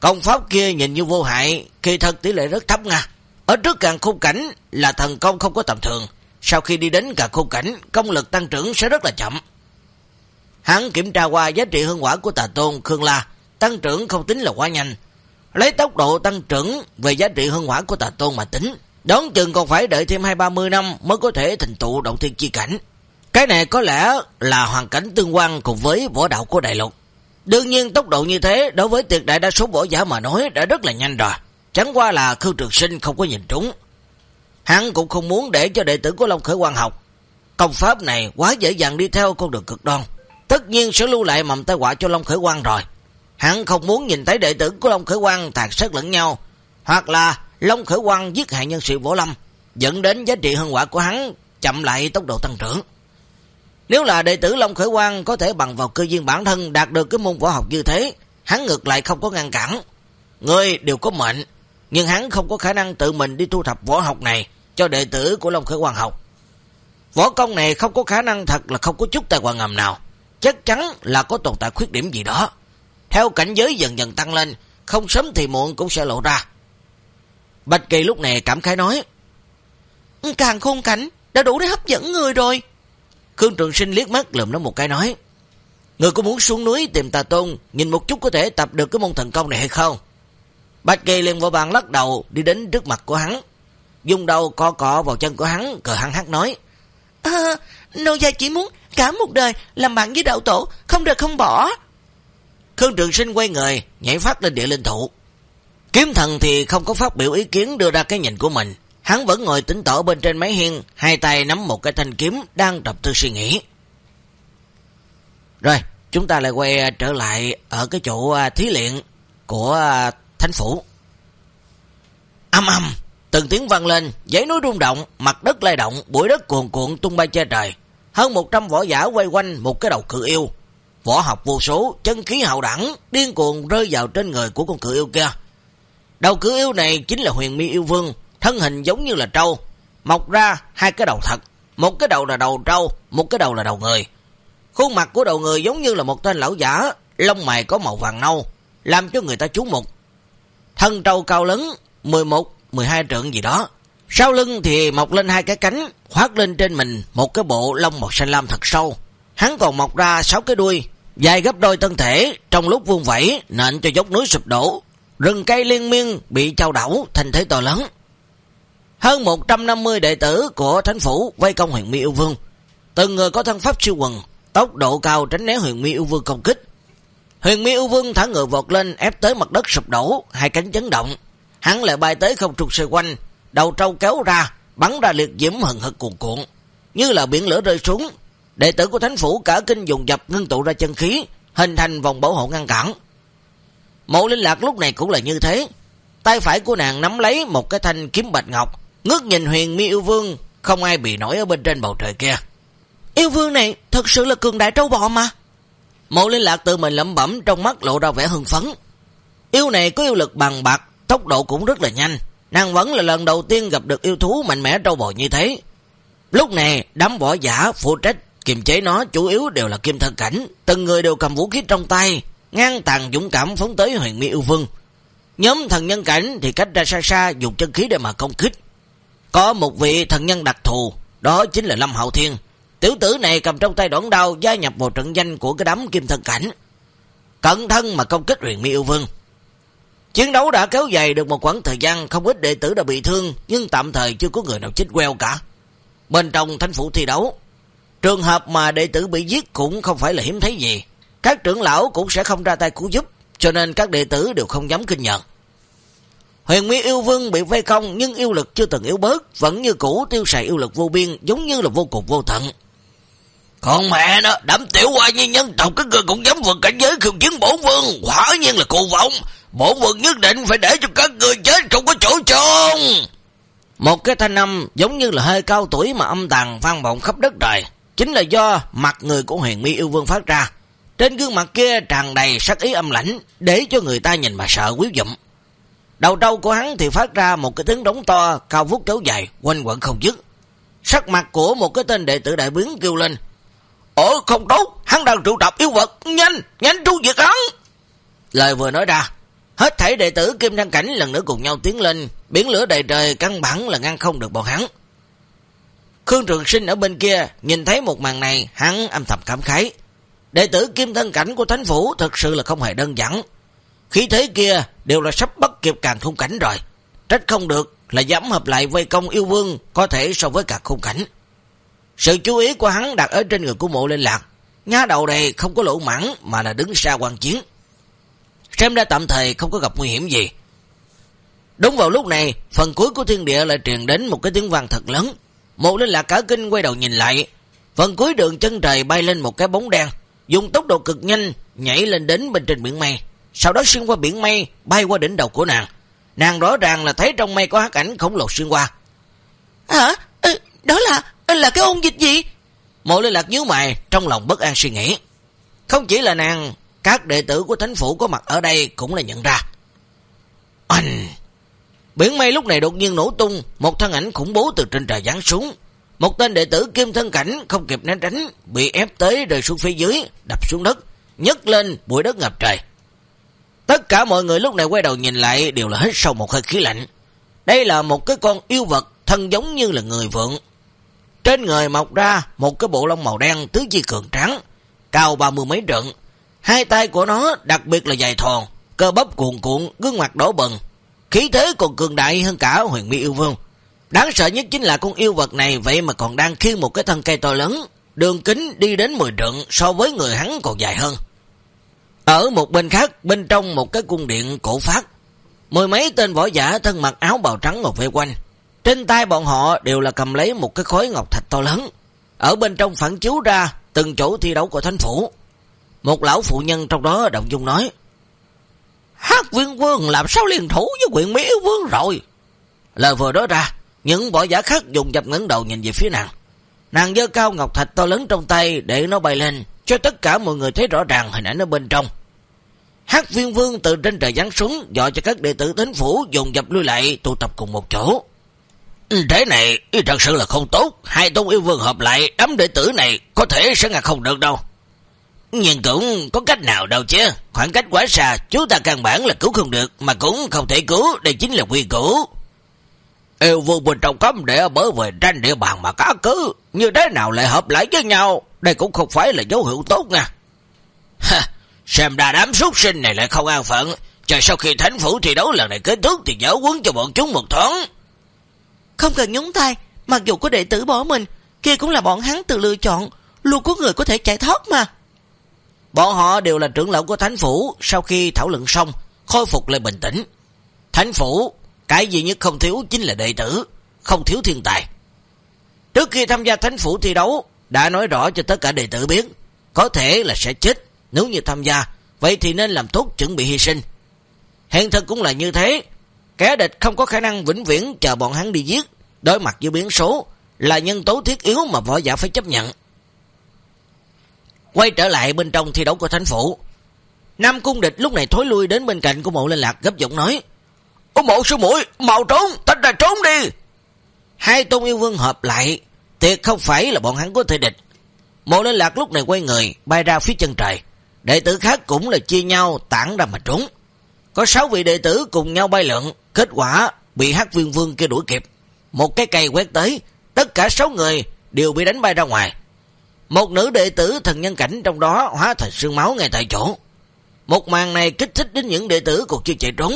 Công pháp kia nhìn như vô hại, kỳ thật tỷ lệ rất thấp nha. Ở trước càng khung cảnh là thần công không có tầm thường. Sau khi đi đến cả khung cảnh, công lực tăng trưởng sẽ rất là chậm. Hắn kiểm tra qua giá trị hương quả của tà tôn Khương La, tăng trưởng không tính là quá nhanh. Lấy tốc độ tăng trưởng về giá trị hương quả của tà tôn mà tính, đón chừng còn phải đợi thêm 2-30 năm mới có thể thành tụ động thiên chi cảnh. Cái này có lẽ là hoàn cảnh tương quan cùng với võ đạo của đại lục. Đương nhiên tốc độ như thế đối với tuyệt đại đa số võ giả mà nói đã rất là nhanh rồi. Chẳng qua là Khương Trường Sinh không có nhìn trúng. Hắn cũng không muốn để cho đệ tử của Long Khởi Quang học. Công pháp này quá dễ dàng đi theo con đường cực đoan. Tất nhiên sẽ lưu lại mầm tai họa cho Long Khởi Quang rồi. Hắn không muốn nhìn thấy đệ tử của Long Khởi Quang tạc sát lẫn nhau, hoặc là Long Khởi Quang giết hại nhân sự võ lâm, dẫn đến giá trị hân quả của hắn chậm lại tốc độ tăng trưởng. Nếu là đệ tử Long Khởi Quang có thể bằng vào cơ duyên bản thân đạt được cái môn võ học như thế, hắn ngược lại không có ngăn cản. Người đều có mệnh, nhưng hắn không có khả năng tự mình đi thu thập võ học này cho đệ tử của Long Khởi Hoàng học. Võ công này không có khả năng thật là không có chút tài hoàng ngầm nào, chắc chắn là có tồn tại khuyết điểm gì đó. Theo cảnh giới dần dần tăng lên, không sớm thì muộn cũng sẽ lộ ra. Bạch Kỳ lúc này cảm khái nói, Càng khôn cảnh, đã đủ để hấp dẫn người rồi. Khương Trường Sinh liếc mắt lượm nó một cái nói, Người có muốn xuống núi tìm tà tôn, nhìn một chút có thể tập được cái môn thần công này hay không? Bạch Kỳ liền vào bàn lắc đầu, đi đến trước mặt của hắn. Dùng đầu co cọ vào chân của hắn, cờ hắn hát nói, À, nô gia chỉ muốn cả một đời làm bạn với đạo tổ, không được không bỏ. Khương Trường Sinh quay người, nhảy phát lên địa linh thụ. Kiếm thần thì không có phát biểu ý kiến đưa ra cái nhìn của mình. Hắn vẫn ngồi tính tỏ bên trên máy hiên, hai tay nắm một cái thanh kiếm đang tập tư suy nghĩ. Rồi, chúng ta lại quay trở lại ở cái chỗ à, thí luyện của à, thánh phủ. Âm âm, Từng tiếng vang lên, giấy núi rung động, mặt đất lay động, bụi đất cuồn cuộn tung bay che trời. Hơn 100 võ giả quay quanh một cái đầu cự yêu. Võ học vô số, chân khí hào đẳng, điên cuồng rơi vào trên người của con cự yêu kia. Đầu cự yêu này chính là huyền mi yêu vương, thân hình giống như là trâu, mọc ra hai cái đầu thật, một cái đầu là đầu trâu, một cái đầu là đầu người. Khuôn mặt của đầu người giống như là một tên lão giả, lông mày có màu vàng nâu, làm cho người ta chú mục. Thân trâu cao lớn, 11, 12 trượng gì đó. Sau lưng thì mọc lên hai cái cánh, khoát lên trên mình một cái bộ lông màu xanh lam thật sâu. Hắn còn mọc ra sáu cái đuôi, dài gấp đôi thân thể, trong lúc vuông vẫy nện cho dốc núi sụp đổ. Rừng cây liên miên bị trao đảo thành thế to lớn. Hơn 150 đệ tử của thánh phủ vây công huyền mi yêu vương. Từng người có thân pháp siêu quần, tốc độ cao tránh né huyền mi yêu vương công kích. Huyền mi yêu vương thả người vọt lên ép tới mặt đất sụp đổ, hai cánh chấn động. Hắn lại bay tới không trục xoay quanh, đầu trâu kéo ra, bắn ra liệt diễm hừng hực cuồn cuộn, như là biển lửa rơi xuống. Đệ tử của thánh phủ cả kinh dùng dập ngưng tụ ra chân khí, hình thành vòng bảo hộ ngăn cản. Mộ linh lạc lúc này cũng là như thế. Tay phải của nàng nắm lấy một cái thanh kiếm bạch ngọc, ngước nhìn huyền mi yêu vương, không ai bị nổi ở bên trên bầu trời kia. Yêu vương này thật sự là cường đại trâu bò mà. Mộ linh lạc tự mình lẩm bẩm trong mắt lộ ra vẻ hưng phấn. Yêu này có yêu lực bằng bạc, tốc độ cũng rất là nhanh. Nàng vẫn là lần đầu tiên gặp được yêu thú mạnh mẽ trâu bò như thế. Lúc này, đám võ giả phụ trách kiềm chế nó chủ yếu đều là kim thân cảnh, từng người đều cầm vũ khí trong tay, ngang tàn dũng cảm phóng tới huyền mi yêu vương. Nhóm thần nhân cảnh thì cách ra xa xa dùng chân khí để mà công kích. Có một vị thần nhân đặc thù, đó chính là Lâm Hậu Thiên. Tiểu tử này cầm trong tay đoạn đao gia nhập vào trận danh của cái đám kim thân cảnh. Cẩn thân mà công kích huyền mi yêu vương. Chiến đấu đã kéo dài được một khoảng thời gian, không ít đệ tử đã bị thương, nhưng tạm thời chưa có người nào chết queo cả. Bên trong thánh phủ thi đấu, trường hợp mà đệ tử bị giết cũng không phải là hiếm thấy gì. Các trưởng lão cũng sẽ không ra tay cứu giúp, cho nên các đệ tử đều không dám kinh nhận. Huyền Mỹ yêu vương bị vây công nhưng yêu lực chưa từng yếu bớt, vẫn như cũ tiêu xài yêu lực vô biên, giống như là vô cùng vô tận. Còn mẹ nó, đám tiểu hoa như nhân tộc các người cũng dám vượt cảnh giới khiêu chiến bổ vương, quả nhiên là cụ vọng bổn vương nhất định phải để cho các người chết không có chỗ chôn Một cái thanh âm giống như là hơi cao tuổi mà âm tàn vang vọng khắp đất trời. Chính là do mặt người của huyền mi yêu vương phát ra. Trên gương mặt kia tràn đầy sắc ý âm lãnh để cho người ta nhìn mà sợ quý dụng. Đầu trâu của hắn thì phát ra một cái tiếng đống to, cao vút kéo dài, quanh quẩn không dứt. Sắc mặt của một cái tên đệ tử đại biến kêu lên. Ồ không tốt, hắn đang trụ tập yêu vật, nhanh, nhanh tru diệt hắn. Lời vừa nói ra, hết thảy đệ tử Kim Đăng Cảnh lần nữa cùng nhau tiến lên, biển lửa đầy trời căn bản là ngăn không được bọn hắn. Khương Trường Sinh ở bên kia, nhìn thấy một màn này, hắn âm thầm cảm khái. Đệ tử Kim Thân Cảnh của Thánh Phủ thật sự là không hề đơn giản. Khí thế kia đều là sắp bắt kịp càng khung cảnh rồi. Trách không được là dám hợp lại vây công yêu vương có thể so với cả khung cảnh. Sự chú ý của hắn đặt ở trên người của mộ lên lạc. Nhá đầu này không có lỗ mãn mà là đứng xa quan chiến. Xem ra tạm thời không có gặp nguy hiểm gì. Đúng vào lúc này, phần cuối của thiên địa lại truyền đến một cái tiếng vang thật lớn. Mộ lên lạc cả kinh quay đầu nhìn lại. Phần cuối đường chân trời bay lên một cái bóng đen, dùng tốc độ cực nhanh nhảy lên đến bên trên biển mây. Sau đó xuyên qua biển mây, bay qua đỉnh đầu của nàng. Nàng rõ ràng là thấy trong mây có hắc ảnh khổng lồ xuyên qua. Hả? Ừ, đó là là cái ôn dịch gì? Mộ liên lạc nhớ mày, trong lòng bất an suy nghĩ. Không chỉ là nàng, các đệ tử của thánh phủ có mặt ở đây cũng là nhận ra. Anh... Biển mây lúc này đột nhiên nổ tung, một thân ảnh khủng bố từ trên trời giáng xuống. Một tên đệ tử kim thân cảnh không kịp né tránh, bị ép tới rơi xuống phía dưới, đập xuống đất, nhấc lên bụi đất ngập trời. Tất cả mọi người lúc này quay đầu nhìn lại đều là hết sâu một hơi khí lạnh. Đây là một cái con yêu vật thân giống như là người vượng. Trên người mọc ra một cái bộ lông màu đen tứ chi cường trắng, cao ba mươi mấy trượng. Hai tay của nó đặc biệt là dài thòn, cơ bắp cuộn cuộn, gương mặt đỏ bừng. Khí thế còn cường đại hơn cả huyền mỹ yêu vương. Đáng sợ nhất chính là con yêu vật này vậy mà còn đang khiêng một cái thân cây to lớn, đường kính đi đến 10 trượng so với người hắn còn dài hơn. Ở một bên khác, bên trong một cái cung điện cổ phát, mười mấy tên võ giả thân mặc áo bào trắng ngồi vây quanh. Trên tay bọn họ đều là cầm lấy một cái khối ngọc thạch to lớn. Ở bên trong phản chiếu ra từng chỗ thi đấu của thánh phủ. Một lão phụ nhân trong đó động dung nói, Hát viên vương làm sao liên thủ với quyện Mỹ vương rồi? Lời vừa đó ra, những võ giả khác dùng dập ngấn đầu nhìn về phía nàng. Nàng dơ cao ngọc thạch to lớn trong tay để nó bay lên, cho tất cả mọi người thấy rõ ràng hình ảnh ở bên trong. Hát viên vương từ trên trời giáng xuống, dọa cho các đệ tử tính phủ dùng dập lui lại tụ tập cùng một chỗ. Thế này thật sự là không tốt, hai tôn yêu vương hợp lại, đám đệ tử này có thể sẽ ngạc không được đâu. Nhưng cũng có cách nào đâu chứ, khoảng cách quá xa, chúng ta căn bản là cứu không được, mà cũng không thể cứu, đây chính là quy củ. Yêu vương bên trong cấm để bởi về tranh địa bàn mà cá cứ, như thế nào lại hợp lại với nhau, đây cũng không phải là dấu hiệu tốt nha. Ha, xem ra đám súc sinh này lại không an phận, chờ sau khi thánh phủ thi đấu lần này kết thúc thì giáo quấn cho bọn chúng một thoáng. Không cần nhúng tay, mặc dù có đệ tử bỏ mình, kia cũng là bọn hắn tự lựa chọn, luôn có người có thể chạy thoát mà. Bọn họ đều là trưởng lão của thánh phủ, sau khi thảo luận xong, khôi phục lại bình tĩnh. Thánh phủ, cái gì nhất không thiếu chính là đệ tử, không thiếu thiên tài. Trước khi tham gia thánh phủ thi đấu, đã nói rõ cho tất cả đệ tử biết, có thể là sẽ chết, nếu như tham gia, vậy thì nên làm tốt chuẩn bị hy sinh. Hiện thực cũng là như thế, kẻ địch không có khả năng vĩnh viễn chờ bọn hắn đi giết, đối mặt với biến số, là nhân tố thiết yếu mà võ giả phải chấp nhận. Quay trở lại bên trong thi đấu của thánh phủ, Nam cung địch lúc này thối lui đến bên cạnh của mộ lên lạc gấp giọng nói, Ô mộ sư mũi, mau trốn, tách ra trốn đi. Hai tôn yêu vương hợp lại, tuyệt không phải là bọn hắn có thể địch. Mộ lên lạc lúc này quay người, bay ra phía chân trời. Đệ tử khác cũng là chia nhau tản ra mà trốn. Có sáu vị đệ tử cùng nhau bay lượn, kết quả bị hắc viên vương kia đuổi kịp. Một cái cây quét tới, tất cả sáu người đều bị đánh bay ra ngoài. Một nữ đệ tử thần nhân cảnh trong đó hóa thành sương máu ngay tại chỗ. Một màn này kích thích đến những đệ tử còn chưa chạy trốn.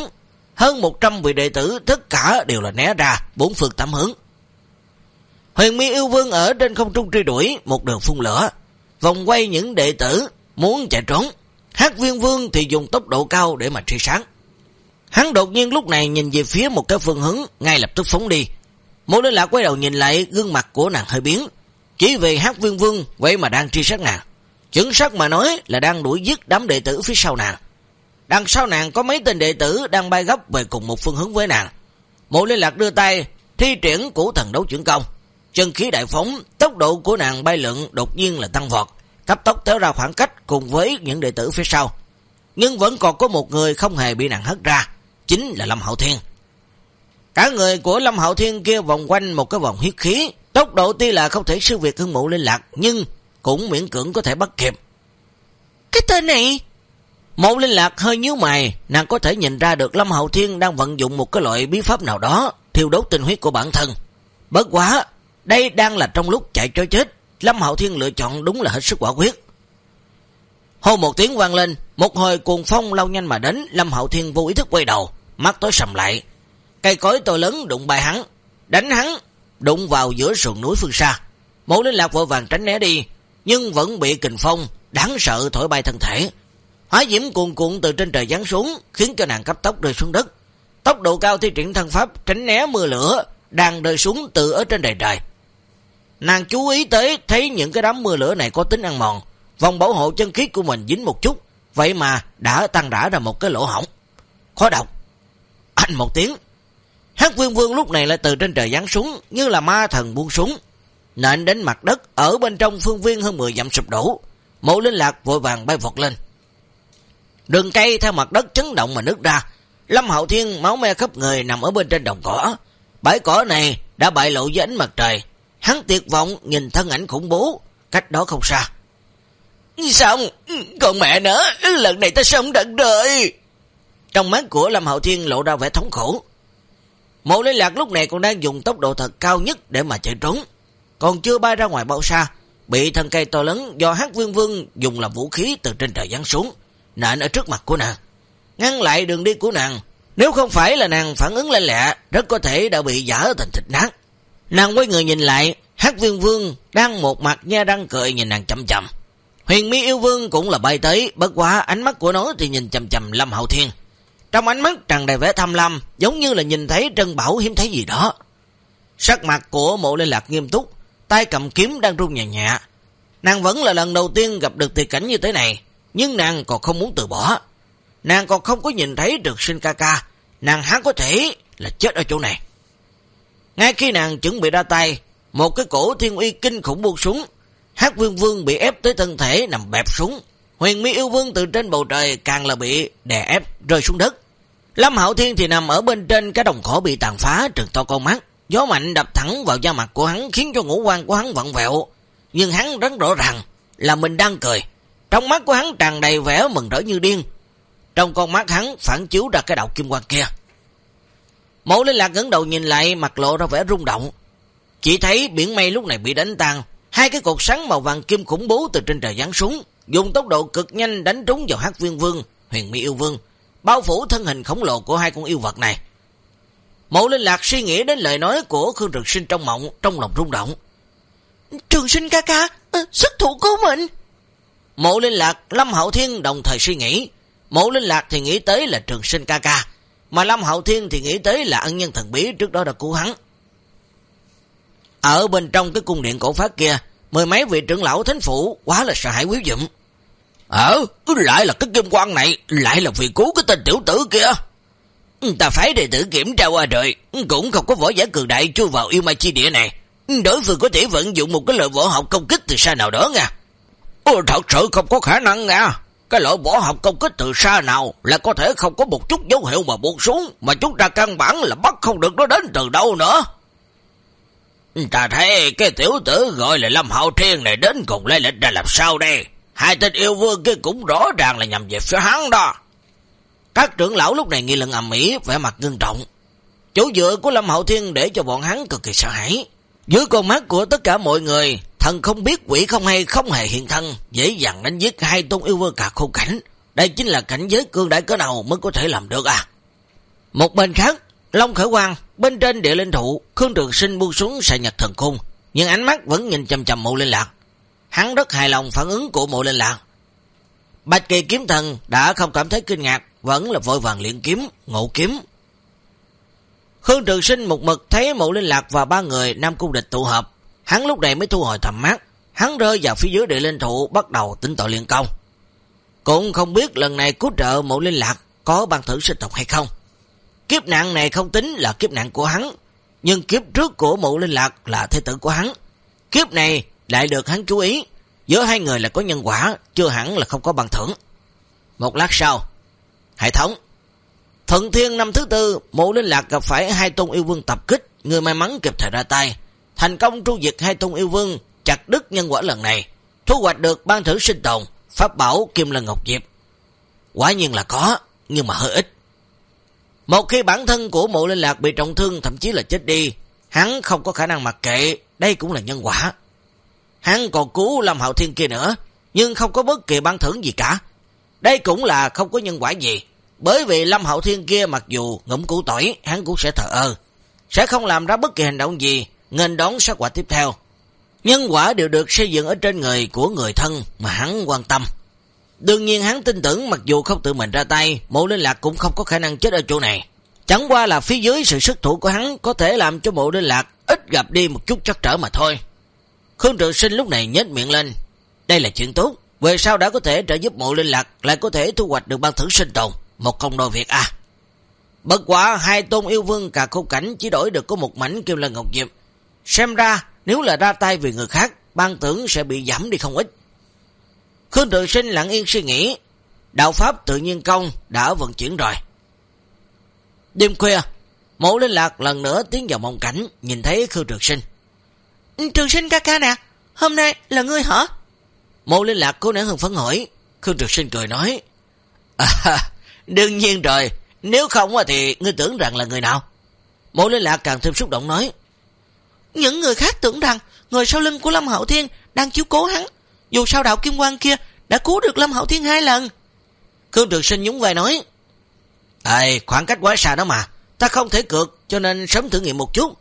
Hơn 100 vị đệ tử tất cả đều là né ra bốn phương tám hướng. Huyền mi yêu vương ở trên không trung truy đuổi một đường phun lửa, vòng quay những đệ tử muốn chạy trốn. Hát viên vương thì dùng tốc độ cao để mà truy sáng. Hắn đột nhiên lúc này nhìn về phía một cái phương hướng, ngay lập tức phóng đi. Mộ Linh Lạc quay đầu nhìn lại, gương mặt của nàng hơi biến. Chỉ vì hát viên vương, vậy mà đang truy sát nàng. Chứng sắc mà nói là đang đuổi giết đám đệ tử phía sau nàng. Đằng sau nàng có mấy tên đệ tử đang bay gấp về cùng một phương hướng với nàng. Mộ liên Lạc đưa tay, thi triển của thần đấu trưởng công. Chân khí đại phóng, tốc độ của nàng bay lượn đột nhiên là tăng vọt, cấp tốc kéo ra khoảng cách cùng với những đệ tử phía sau. Nhưng vẫn còn có một người không hề bị nàng hất ra, chính là Lâm Hậu Thiên. Cả người của Lâm Hậu Thiên kia vòng quanh một cái vòng huyết khí, tốc độ tuy là không thể sư việc hương mộ linh lạc, nhưng cũng miễn cưỡng có thể bắt kịp. Cái tên này... Mộ linh lạc hơi nhíu mày, nàng có thể nhìn ra được Lâm Hậu Thiên đang vận dụng một cái loại bí pháp nào đó, thiêu đốt tinh huyết của bản thân. Bất quá, đây đang là trong lúc chạy cho chết, Lâm Hậu Thiên lựa chọn đúng là hết sức quả quyết. Hô một tiếng vang lên, một hồi cuồng phong lao nhanh mà đến, Lâm Hậu Thiên vô ý thức quay đầu, mắt tối sầm lại. Cây cối to lớn đụng bài hắn, đánh hắn, đụng vào giữa sườn núi phương xa. Mộ Linh Lạc vội vàng tránh né đi, nhưng vẫn bị kình phong, đáng sợ thổi bay thân thể. Hóa diễm cuồn cuộn từ trên trời giáng xuống, khiến cho nàng cấp tốc rơi xuống đất. Tốc độ cao thi triển thân pháp tránh né mưa lửa, đang rơi xuống từ ở trên đầy trời. Nàng chú ý tới thấy những cái đám mưa lửa này có tính ăn mòn, vòng bảo hộ chân khí của mình dính một chút, vậy mà đã tăng rã ra một cái lỗ hỏng. Khó độc. Anh một tiếng. Hát quyên Vương lúc này lại từ trên trời giáng xuống, như là ma thần buông súng, nện đến mặt đất ở bên trong phương viên hơn 10 dặm sụp đổ. Mộ Linh Lạc vội vàng bay vọt lên. Đường cây theo mặt đất chấn động mà nứt ra. Lâm Hậu Thiên máu me khắp người nằm ở bên trên đồng cỏ. Bãi cỏ này đã bại lộ với ánh mặt trời. Hắn tuyệt vọng nhìn thân ảnh khủng bố, cách đó không xa. Xong, còn mẹ nữa, lần này ta sống đận rồi. Trong mắt của Lâm Hậu Thiên lộ ra vẻ thống khổ. Mộ Lý Lạc lúc này còn đang dùng tốc độ thật cao nhất để mà chạy trốn. Còn chưa bay ra ngoài bao xa, bị thân cây to lớn do hát vương vương dùng làm vũ khí từ trên trời giáng xuống, nện ở trước mặt của nàng. Ngăn lại đường đi của nàng, nếu không phải là nàng phản ứng lên lẹ, rất có thể đã bị giả thành thịt nát. Nàng quay người nhìn lại, hát viên vương đang một mặt nha răng cười nhìn nàng chậm chậm. Huyền mi yêu vương cũng là bay tới, bất quá ánh mắt của nó thì nhìn chầm chầm Lâm Hậu Thiên. Trong ánh mắt tràn đầy vẻ tham lam, giống như là nhìn thấy Trân Bảo hiếm thấy gì đó. Sắc mặt của mộ liên lạc nghiêm túc, tay cầm kiếm đang rung nhẹ nhẹ. Nàng vẫn là lần đầu tiên gặp được tình cảnh như thế này, nhưng nàng còn không muốn từ bỏ. Nàng còn không có nhìn thấy được sinh ca ca, nàng hắn có thể là chết ở chỗ này. Ngay khi nàng chuẩn bị ra tay, một cái cổ thiên uy kinh khủng buông súng Hát Vương Vương bị ép tới thân thể nằm bẹp xuống. Huyền mỹ yêu vương từ trên bầu trời càng là bị đè ép rơi xuống đất. Lâm Hạo Thiên thì nằm ở bên trên cái đồng khổ bị tàn phá trừng to con mắt. Gió mạnh đập thẳng vào da mặt của hắn, khiến cho ngũ quan của hắn vặn vẹo. Nhưng hắn rất rõ ràng là mình đang cười. Trong mắt của hắn tràn đầy vẻ mừng rỡ như điên. Trong con mắt hắn phản chiếu ra cái đạo kim quang kia. Mẫu linh lạc ngấn đầu nhìn lại, mặt lộ ra vẻ rung động. Chỉ thấy biển mây lúc này bị đánh tan. Hai cái cột sáng màu vàng kim khủng bố từ trên trời giáng xuống. Dùng tốc độ cực nhanh đánh trúng vào hát viên vương, huyền mỹ yêu vương. Bao phủ thân hình khổng lồ của hai con yêu vật này. Mẫu linh lạc suy nghĩ đến lời nói của Khương Trường Sinh trong mộng, trong lòng rung động. Trường Sinh ca ca, sức thủ cứu mình. Mộ Linh Lạc, Lâm Hậu Thiên đồng thời suy nghĩ. Mộ Linh Lạc thì nghĩ tới là Trường Sinh ca ca, mà Lâm Hậu Thiên thì nghĩ tới là ân nhân thần bí trước đó đã cứu hắn. Ở bên trong cái cung điện cổ phát kia, mười mấy vị trưởng lão thánh phủ quá là sợ hãi quý dụm. Ờ, lại là cái kim quan này, lại là vì cứu cái tên tiểu tử kia. Ta phải đệ tử kiểm tra qua rồi, cũng không có võ giả cường đại chui vào yêu ma chi địa này. Đối phương có thể vận dụng một cái loại võ học công kích từ xa nào đó nha. Ồ, thật sự không có khả năng nha. Cái loại võ học công kích từ xa nào là có thể không có một chút dấu hiệu mà buông xuống, mà chúng ta căn bản là bắt không được nó đến từ đâu nữa. Ta thấy cái tiểu tử gọi là Lâm Hạo Thiên này đến cùng lấy lịch ra làm sao đây? Hai tên yêu vương kia cũng rõ ràng là nhằm về phía hắn đó. Các trưởng lão lúc này nghi lần ầm ĩ vẻ mặt ngưng trọng. chỗ dựa của Lâm hậu Thiên để cho bọn hắn cực kỳ sợ hãi. Dưới con mắt của tất cả mọi người, thần không biết quỷ không hay không hề hiện thân, dễ dàng đánh giết hai tôn yêu vương cả khôn cảnh. Đây chính là cảnh giới cương đại cỡ nào mới có thể làm được à. Một bên khác, Long Khởi Quang, bên trên địa linh thụ, Khương Trường Sinh buông xuống xài nhật thần cung, nhưng ánh mắt vẫn nhìn chầm chầm mộ linh lạc. Hắn rất hài lòng phản ứng của mộ linh lạc. Bạch kỳ kiếm thần đã không cảm thấy kinh ngạc, vẫn là vội vàng luyện kiếm, ngộ kiếm. Khương Trường Sinh một mực thấy mộ linh lạc và ba người Nam Cung Địch tụ hợp, hắn lúc này mới thu hồi tầm mắt, hắn rơi vào phía dưới địa linh thụ bắt đầu tính tội liên công. Cũng không biết lần này cứu trợ mộ linh lạc có ban thử sinh tộc hay không. Kiếp nạn này không tính là kiếp nạn của hắn, nhưng kiếp trước của mộ linh lạc là thế tử của hắn. Kiếp này lại được hắn chú ý, giữa hai người là có nhân quả, chưa hẳn là không có bằng thưởng. Một lát sau, hệ thống. Thuận thiên năm thứ tư, mộ linh lạc gặp phải hai tôn yêu vương tập kích, người may mắn kịp thời ra tay. Thành công tru diệt hai tôn yêu vương, chặt đứt nhân quả lần này, thu hoạch được ban thử sinh tồn, pháp bảo Kim lần Ngọc Diệp. Quả nhiên là có, nhưng mà hơi ít. Một khi bản thân của mộ linh lạc bị trọng thương thậm chí là chết đi, hắn không có khả năng mặc kệ, đây cũng là nhân quả. Hắn còn cứu Lâm Hạo Thiên kia nữa, nhưng không có bất kỳ ban thưởng gì cả. Đây cũng là không có nhân quả gì, bởi vì Lâm Hạo Thiên kia mặc dù ngẫm củ tỏi, hắn cũng sẽ thờ ơ, sẽ không làm ra bất kỳ hành động gì, nên đón sát quả tiếp theo. Nhân quả đều được xây dựng ở trên người của người thân mà hắn quan tâm. Đương nhiên hắn tin tưởng mặc dù không tự mình ra tay, mộ linh lạc cũng không có khả năng chết ở chỗ này. Chẳng qua là phía dưới sự sức thủ của hắn có thể làm cho mộ linh lạc ít gặp đi một chút chắc trở mà thôi. Khương Trường Sinh lúc này nhếch miệng lên. Đây là chuyện tốt. Về sau đã có thể trợ giúp mộ linh lạc lại có thể thu hoạch được ban thử sinh tồn. Một công đôi việc à. Bất quả hai tôn yêu vương cả khung cảnh chỉ đổi được có một mảnh kêu là ngọc diệp. Xem ra nếu là ra tay vì người khác, ban thưởng sẽ bị giảm đi không ít. Khương Trường Sinh lặng yên suy nghĩ, đạo pháp tự nhiên công đã vận chuyển rồi. Đêm khuya, mộ linh lạc lần nữa tiến vào mộng cảnh, nhìn thấy Khương Trường Sinh. Trường Sinh ca ca nè, hôm nay là ngươi hả? Mộ linh lạc cố nén hừng phấn hỏi, Khương Trường Sinh cười nói. À, đương nhiên rồi, nếu không thì ngươi tưởng rằng là người nào? Mộ linh lạc càng thêm xúc động nói. Những người khác tưởng rằng người sau lưng của Lâm Hậu Thiên đang chiếu cố hắn, dù sao đạo Kim Quang kia đã cứu được Lâm Hậu Thiên hai lần. Khương Trường Sinh nhúng vai nói. Ê, khoảng cách quá xa đó mà, ta không thể cược cho nên sớm thử nghiệm một chút.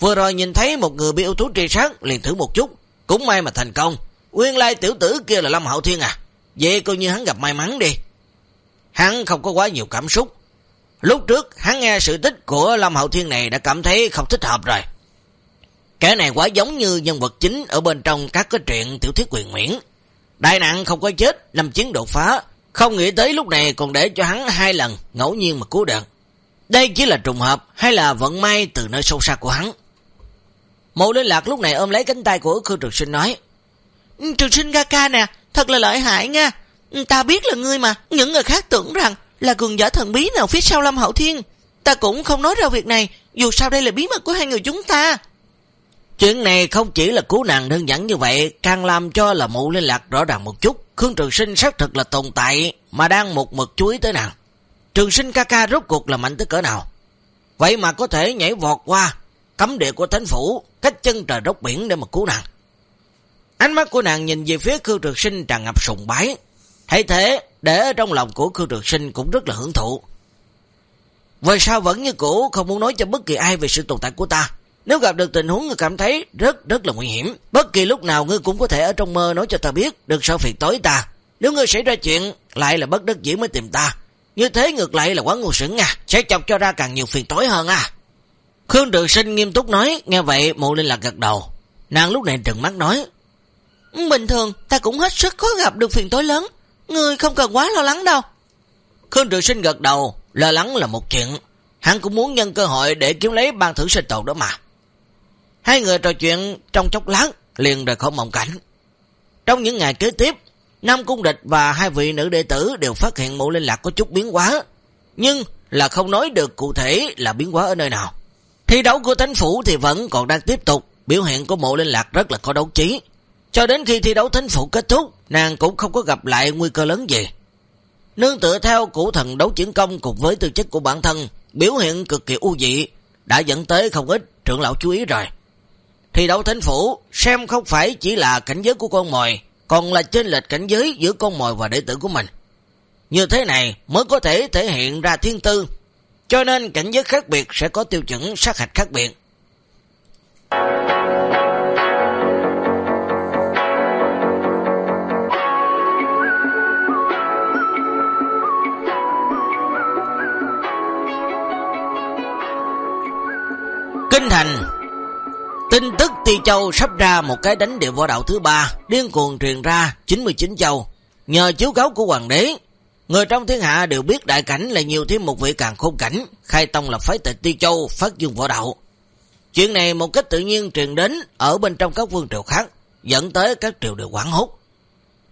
Vừa rồi nhìn thấy một người bị ưu tú tri sát liền thử một chút, cũng may mà thành công. Nguyên lai tiểu tử kia là Lâm Hậu Thiên à, vậy coi như hắn gặp may mắn đi. Hắn không có quá nhiều cảm xúc. Lúc trước hắn nghe sự tích của Lâm Hậu Thiên này đã cảm thấy không thích hợp rồi. Cái này quá giống như nhân vật chính ở bên trong các cái truyện tiểu thuyết quyền miễn. Đại nạn không có chết, lâm chiến đột phá, không nghĩ tới lúc này còn để cho hắn hai lần ngẫu nhiên mà cứu được. Đây chỉ là trùng hợp hay là vận may từ nơi sâu xa của hắn. Mộ Linh Lạc lúc này ôm lấy cánh tay của Khương Trường Sinh nói. Ừ, Trường Sinh ca ca nè, thật là lợi hại nha. Ừ, ta biết là ngươi mà, những người khác tưởng rằng là cường giả thần bí nào phía sau Lâm Hậu Thiên. Ta cũng không nói ra việc này, dù sao đây là bí mật của hai người chúng ta. Chuyện này không chỉ là cứu nàng đơn giản như vậy, càng làm cho là mụ liên lạc rõ ràng một chút. Khương Trường Sinh xác thực là tồn tại mà đang một mực chú ý tới nàng. Trường Sinh ca ca rốt cuộc là mạnh tới cỡ nào? Vậy mà có thể nhảy vọt qua cấm địa của thánh phủ, cách chân trời rốc biển để mà cứu nàng. Ánh mắt của nàng nhìn về phía Khương Trực Sinh tràn ngập sùng bái. Thấy thế, để ở trong lòng của Khương Trực Sinh cũng rất là hưởng thụ. Vì sao vẫn như cũ không muốn nói cho bất kỳ ai về sự tồn tại của ta? Nếu gặp được tình huống người cảm thấy rất rất là nguy hiểm, bất kỳ lúc nào ngươi cũng có thể ở trong mơ nói cho ta biết, được sao phiền tối ta. Nếu ngươi xảy ra chuyện, lại là bất đắc dĩ mới tìm ta. Như thế ngược lại là quá ngu sửng à, sẽ chọc cho ra càng nhiều phiền tối hơn à. Khương Trường Sinh nghiêm túc nói, nghe vậy mộ linh lạc gật đầu. Nàng lúc này trừng mắt nói, Bình thường ta cũng hết sức khó gặp được phiền tối lớn, người không cần quá lo lắng đâu. Khương Trường Sinh gật đầu, lo lắng là một chuyện, hắn cũng muốn nhân cơ hội để kiếm lấy ban thử sinh tồn đó mà. Hai người trò chuyện trong chốc lát, liền rời khỏi mộng cảnh. Trong những ngày kế tiếp, Nam Cung Địch và hai vị nữ đệ tử đều phát hiện mộ linh lạc có chút biến hóa, nhưng là không nói được cụ thể là biến hóa ở nơi nào. Thi đấu của thánh phủ thì vẫn còn đang tiếp tục, biểu hiện của mộ linh lạc rất là có đấu trí. Cho đến khi thi đấu thánh phủ kết thúc, nàng cũng không có gặp lại nguy cơ lớn gì. Nương tựa theo củ thần đấu chiến công cùng với tư chất của bản thân, biểu hiện cực kỳ ưu dị, đã dẫn tới không ít trưởng lão chú ý rồi. Thi đấu thánh phủ, xem không phải chỉ là cảnh giới của con mồi, còn là trên lệch cảnh giới giữa con mồi và đệ tử của mình. Như thế này mới có thể thể hiện ra thiên tư, cho nên cảnh giới khác biệt sẽ có tiêu chuẩn sát hạch khác biệt. Kinh Thành Tin tức Ti Châu sắp ra một cái đánh địa võ đạo thứ ba, điên cuồng truyền ra 99 châu. Nhờ chiếu cáo của hoàng đế, người trong thiên hạ đều biết đại cảnh là nhiều thêm một vị càng khôn cảnh, khai tông là phái tịch Ti Châu phát dương võ đạo. Chuyện này một cách tự nhiên truyền đến ở bên trong các vương triều khác, dẫn tới các triều đều quảng hút.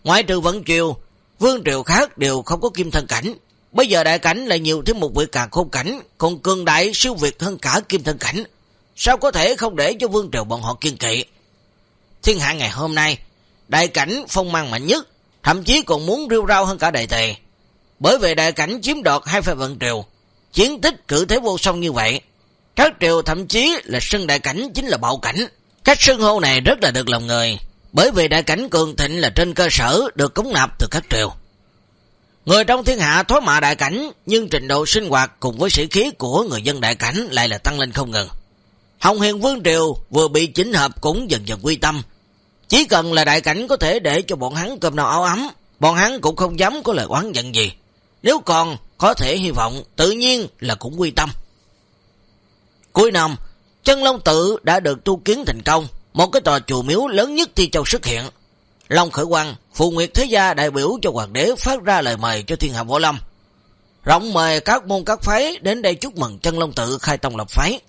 Ngoài trừ vẫn triều, vương triều khác đều không có kim thân cảnh. Bây giờ đại cảnh là nhiều thêm một vị càng khôn cảnh, còn cường đại siêu việt hơn cả kim thân cảnh. Sao có thể không để cho vương triều bọn họ kiên kỵ? Thiên hạ ngày hôm nay, đại cảnh phong mang mạnh nhất, thậm chí còn muốn rêu rao hơn cả đại tề. Bởi vì đại cảnh chiếm đoạt hai phần vận triều, chiến tích cử thế vô song như vậy. Các triều thậm chí là sân đại cảnh chính là bạo cảnh. Các sân hô này rất là được lòng người, bởi vì đại cảnh cường thịnh là trên cơ sở được cống nạp từ các triều. Người trong thiên hạ thoái mạ đại cảnh, nhưng trình độ sinh hoạt cùng với sĩ khí của người dân đại cảnh lại là tăng lên không ngừng. Hồng Hiền Vương Triều vừa bị chỉnh hợp cũng dần dần quy tâm. Chỉ cần là đại cảnh có thể để cho bọn hắn cơm nào áo ấm, bọn hắn cũng không dám có lời oán giận gì. Nếu còn có thể hy vọng, tự nhiên là cũng quy tâm. Cuối năm, chân Long Tự đã được tu kiến thành công, một cái tòa chùa miếu lớn nhất Thi Châu xuất hiện. Long Khởi Quang, Phù Nguyệt Thế Gia đại biểu cho hoàng đế phát ra lời mời cho thiên hạ võ lâm. Rộng mời các môn các phái đến đây chúc mừng chân Long Tự khai tông lập phái.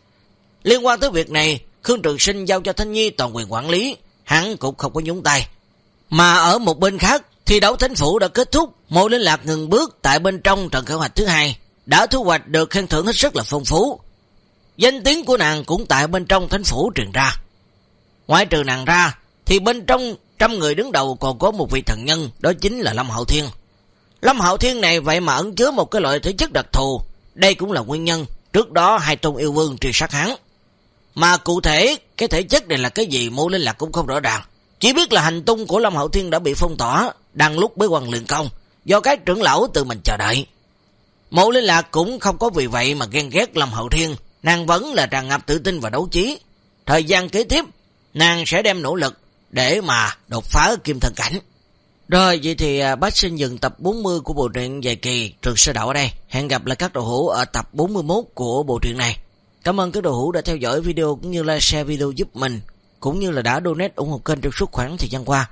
Liên quan tới việc này, Khương Trường Sinh giao cho Thanh Nhi toàn quyền quản lý, hắn cũng không có nhúng tay. Mà ở một bên khác, thi đấu thánh phủ đã kết thúc, mộ linh lạc ngừng bước tại bên trong trận khởi hoạch thứ hai, đã thu hoạch được khen thưởng hết sức là phong phú. Danh tiếng của nàng cũng tại bên trong thánh phủ truyền ra. Ngoài trừ nàng ra, thì bên trong trăm người đứng đầu còn có một vị thần nhân, đó chính là Lâm Hậu Thiên. Lâm Hậu Thiên này vậy mà ẩn chứa một cái loại thể chất đặc thù, đây cũng là nguyên nhân, trước đó hai tôn yêu vương truy sát hắn. Mà cụ thể, cái thể chất này là cái gì mô linh lạc cũng không rõ ràng. Chỉ biết là hành tung của Lâm Hậu Thiên đã bị phong tỏa, đang lúc bế quan luyện công, do các trưởng lão từ mình chờ đợi. Mộ linh lạc cũng không có vì vậy mà ghen ghét Lâm Hậu Thiên, nàng vẫn là tràn ngập tự tin và đấu trí. Thời gian kế tiếp, nàng sẽ đem nỗ lực để mà đột phá kim thần cảnh. Rồi, vậy thì à, bác xin dừng tập 40 của bộ truyện dài kỳ Trường Sơ Đạo ở đây. Hẹn gặp lại các đồ hữu ở tập 41 của bộ truyện này. Cảm ơn các đồ hữu đã theo dõi video cũng như like share video giúp mình, cũng như là đã donate ủng hộ kênh trong suốt khoảng thời gian qua.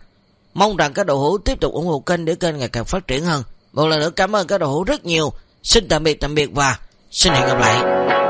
Mong rằng các đồ hữu tiếp tục ủng hộ kênh để kênh ngày càng phát triển hơn. Một lần nữa cảm ơn các đồ hữu rất nhiều. Xin tạm biệt tạm biệt và Xin hẹn gặp lại.